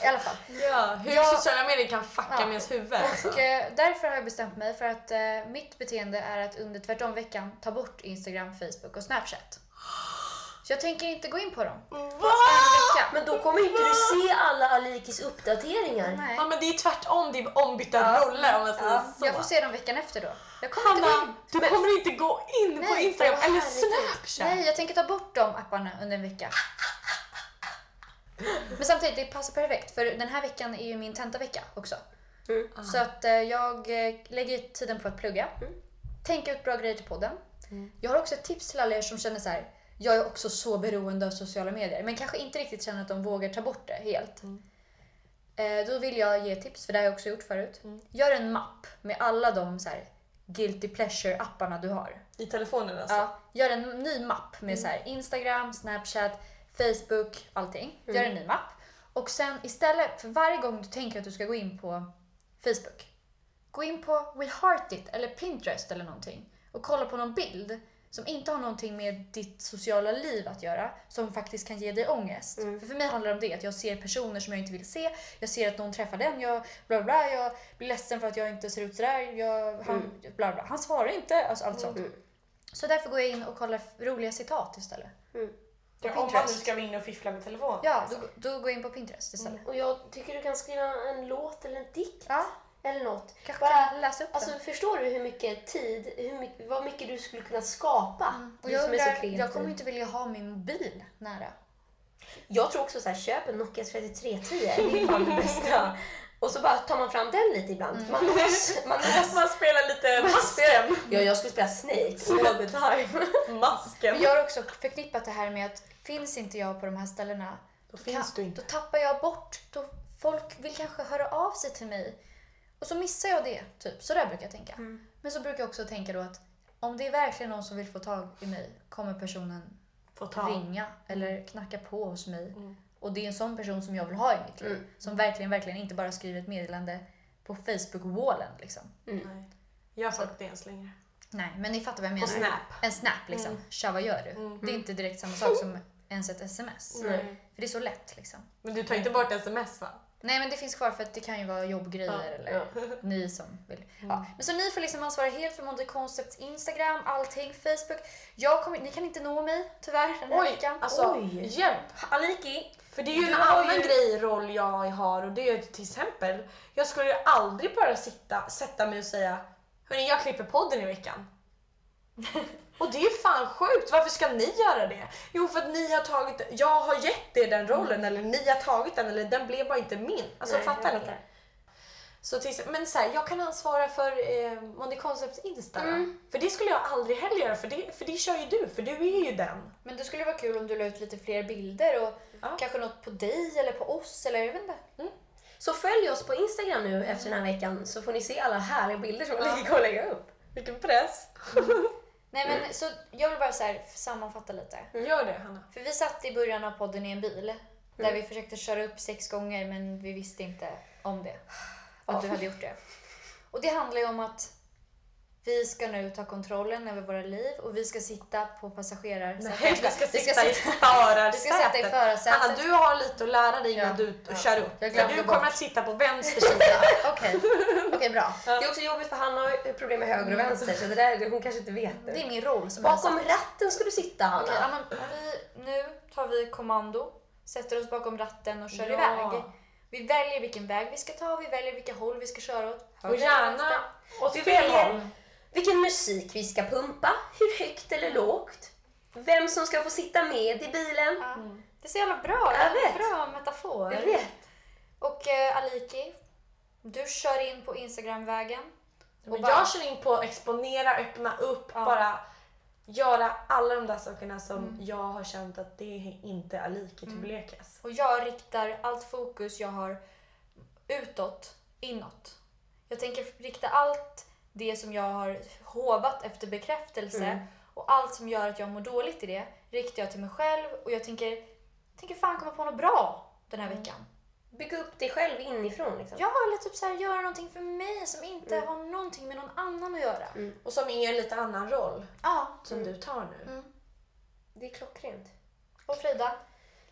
I alla fall. Ja, hur Jag- sociala medier kan fucka Ja. med ens huvud alltså. Och eh, därför har jag bestämt mig för att eh, mitt beteende är att under tvärtom veckan ta bort Instagram, Facebook och Snapchat. Så jag tänker inte gå in på dem. Va? Men då kommer inte du se alla Alikis uppdateringar. Nej. Ja men det är tvärtom, det är ombytta Ja. roller om man säger Ja. så. Jag får se dem veckan efter då. Jag kommer inte gå in. Hanna, du kommer inte gå in på Nej, Instagram åh, eller. Snapchat. Nej, jag tänker ta bort de apparna under en vecka. Men samtidigt, det passar perfekt för den här veckan är ju min tentavecka också. Mm. Så att eh, jag eh, lägger tiden på att plugga, Mm. tänka ut bra grejer till podden. Mm. Jag har också ett tips till alla er som känner så här. Jag är också så beroende av sociala medier men kanske inte riktigt känner att de vågar ta bort det helt. Mm. Eh, då vill jag ge tips, för det har jag också gjort förut. Mm. Gör en mapp med alla de så här, guilty pleasure-apparna du har. I telefonen alltså. Ja, gör en ny mapp med så här Instagram, Snapchat, Facebook, allting. Gör en ny mapp. Och sen istället för varje gång du tänker att du ska gå in på Facebook, gå in på We Heart It eller Pinterest eller någonting och kolla på någon bild som inte har någonting med ditt sociala liv att göra, som faktiskt kan ge dig ångest. Mm. För för mig handlar det om det, att jag ser personer som jag inte vill se, jag ser att någon träffar den, jag, bla bla, bla jag blir ledsen för att jag inte ser ut sådär, jag, han, bla bla, han svarar inte, alltså allt sånt. Mm. Så därför går jag in och kollar roliga citat istället. Ja, om man nu ska vara inne och fiffla med telefonen. Ja, alltså. då, då går jag in på Pinterest istället. Och jag tycker du kan skriva en låt eller en dikt Ja, eller något. kanske Bara- kan läsa upp Alltså den. förstår du hur mycket tid, hur mycket, vad mycket du skulle kunna skapa? Och Du jag, som är så undrar, jag kommer inte vilja ha min mobil nära. Jag tror också så här, köp en Nokia 3310. Det är fan det bästa. Och så bara tar man fram den lite ibland. Mm. Man, måste, man måste, Man spelar lite masken. ja, jag skulle spela Snake all the time. masken. Men jag har också förknippat det här med att finns inte jag på de här ställena Då finns du inte. Då tappar jag bort. Då folk vill kanske höra av sig till mig. Och så missar jag det. Typ. Så där brukar jag tänka. Mm. Men så brukar jag också tänka då att om det är verkligen någon som vill få tag i mig kommer personen ringa eller knacka på hos mig. Mm. Och det är en sån person som jag vill ha i mitt liv. Mm. Som verkligen, verkligen inte bara skriver ett meddelande på Facebook-wallen. Liksom. Nej. Jag får inte ens längre. Nej, men ni fattar vad jag menar. På Snap. En snap liksom. Mm. Tja, vad gör du? Mm. Det är inte direkt samma sak som ens ett sms. Nej. För det är så lätt liksom. Men du tar inte bort sms va? Nej, men det finns kvar för att det kan ju vara jobbgrejer eller ni som vill. Mm. Ja. Men så ni får liksom ansvara helt för Monday Concepts Instagram, allting, Facebook. Jag kommer, ni kan inte nå mig tyvärr den här Oj, veckan. alltså Oj. hjälp! Aliki, För det är ju en annan ju- grej, roll jag har och det är ju till exempel, jag skulle ju aldrig bara sitta, sätta mig och säga Hörni, jag klipper podden i veckan. Och det är fan sjukt, varför ska ni göra det? Jo för att ni har tagit, jag har gett er den rollen eller ni har tagit den eller den blev bara inte min. Alltså Nej, fattar ni? Så till, men så här, jag kan ansvara för eh, Monday Concepts Insta. Mm. För det skulle jag aldrig heller göra, för det, för det kör ju du, för du är ju den. Men det skulle vara kul om du la ut lite fler bilder och Ja. kanske något på dig eller på oss eller jag vet inte. Så följ oss på Instagram nu efter den här veckan så får ni se alla härliga bilder som Alika kommer lägga upp. Vilken press. Nej men så jag vill bara så här sammanfatta lite. Gör det Hanna. För vi satt i början av podden i en bil där vi försökte köra upp sex gånger men vi visste inte om det. Att du hade gjort det. Och det handlar ju om att vi ska nu ta kontrollen över våra liv och vi ska sitta på passagerarsätet. Nej, vi ska Vi sitta i Vi ska sitta i förarsätet. Hanna, du har lite att lära dig innan Ja. du Ja. kör upp. Jag du bort. kommer att sitta på vänster sida. Okej, Okej, bra. Det är också jobbigt för han har problem med höger och vänster så det där, hon kanske inte vet Det det. är min roll Bakom ratten ska du sitta Hanna. Ja, men vi, nu tar vi kommando, sätter oss bakom ratten och kör Ja. iväg. Vi väljer vilken väg vi ska ta, vi väljer vilka håll vi ska köra åt. Och gärna åt fel håll. Vilken musik vi ska pumpa, hur högt eller lågt. Vem som ska få sitta med i bilen. Ja. Det är så jävla bra. Jag det är en vet. Bra metafor. Jag vet. Och eh, Aliki, du kör in på Instagramvägen. Och Men bara- jag kör in på att exponera, öppna upp, Ja. bara göra alla de där sakerna som jag har känt att det är inte är lika Mm. Blekas. Och jag riktar allt fokus jag har utåt, inåt. Jag tänker rikta allt det som jag har hovat efter bekräftelse Mm. och allt som gör att jag mår dåligt i det riktar jag till mig själv och jag tänker, tänker fan komma på något bra den här veckan. Bygga upp dig själv inifrån liksom. Ja, eller typ så här, göra någonting för mig som inte har någonting med någon annan att göra. Och som är en lite annan roll Ja. som du tar nu. Mm. Det är klockrent. Och Frida?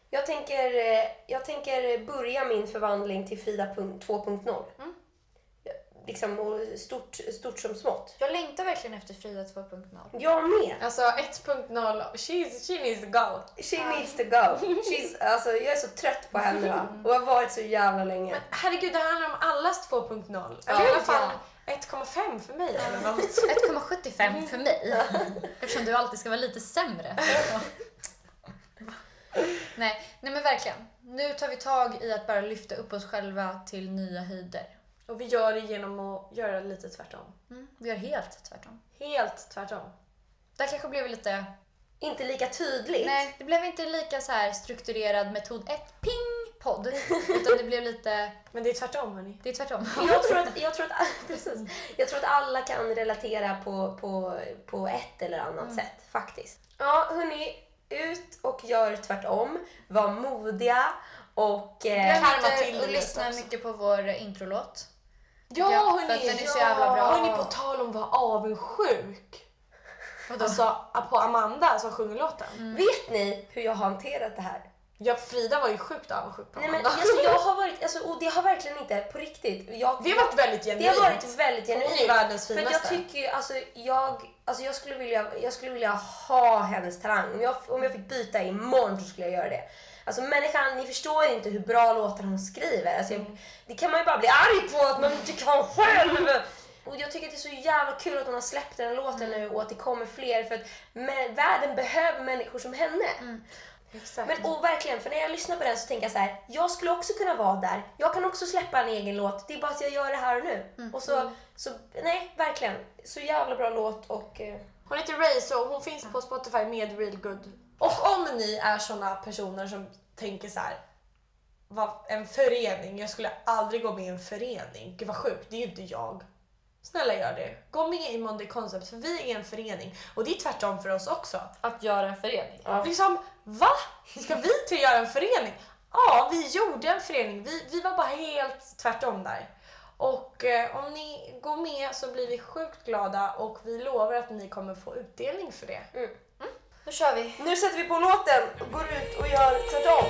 Jag tänker, eh, jag tänker börja min förvandling till Frida punkt- 2.0. Mm. Liksom och stort, stort som smått. Jag längtar verkligen efter Frida 2.0. Jag med. Alltså 1.0, she's, she needs to go. She needs to go. She's, alltså, jag är så trött på henne va? och har varit så jävla länge. Men herregud, det handlar om allas 2.0. Ja, i alla fall ja. 1,5 för mig eller något. 1,75 för mig. Eftersom du alltid ska vara lite sämre. nej, nej men verkligen. Nu tar vi tag i att bara lyfta upp oss själva till nya höjder. Och vi gör det genom att göra lite tvärtom. Mm, vi gör helt tvärtom. Helt tvärtom. Där kanske blev lite... Inte lika tydligt. Nej, det blev inte lika så här strukturerad metod 1 ping podd. Utan det blev lite... Men det är tvärtom hörni. Det är tvärtom. Jag tror, att, jag, tror att, precis. jag tror att alla kan relatera på, på, på ett eller annat sätt faktiskt. Ja, hörni. Ut och gör tvärtom. Var modiga och... Eh, Glöm inte det att lyssna mycket på vår introlåt. Ja jag, hörni! för att den är så ja. jävla bra. Hörni, på tal om att vara avundsjuk. Vadå? Alltså på Amanda som sjunger låten. vet ni hur jag har hanterat det här? Ja, Frida var ju sjukt avundsjuk på Nej, men, Amanda. alltså, jag har varit, alltså, och det har verkligen inte, på riktigt. Jag, Det har varit väldigt det genuint. har varit väldigt Hon är genuint. världens För att jag finaste. tycker ju, alltså jag, alltså jag skulle vilja, jag skulle vilja ha hennes talang. Om jag, om jag fick byta imorgon så skulle jag göra det. Alltså människan, ni förstår inte hur bra låtar hon skriver. Alltså jag, det kan man ju bara bli arg på att man inte kan själv. Och jag tycker att det är så jävla kul att hon har släppt den låten nu och att det kommer fler för att världen behöver människor som henne. Exakt. Men och verkligen, för när jag lyssnar på den så tänker jag så här, jag skulle också kunna vara där. Jag kan också släppa en egen låt. Det är bara att jag gör det här och nu. Och så, så, nej, verkligen. Så jävla bra låt och... Eh, Hon heter Ray så hon finns på Spotify med Real Good. Och om ni är såna personer som tänker så här. Vad, en förening, jag skulle aldrig gå med i en förening. Gud vad sjukt, det är ju inte jag. Snälla gör det. Gå med i Monday Concepts för vi är en förening. Och det är tvärtom för oss också. Att göra en förening. Liksom, va? Ska vi till göra en förening? Ja, vi gjorde en förening. Vi, vi var bara helt tvärtom där. Och eh, om ni går med så blir vi sjukt glada och vi lovar att ni kommer få utdelning för det. Nu kör vi. Nu sätter vi på låten, går ut och gör tvärtom.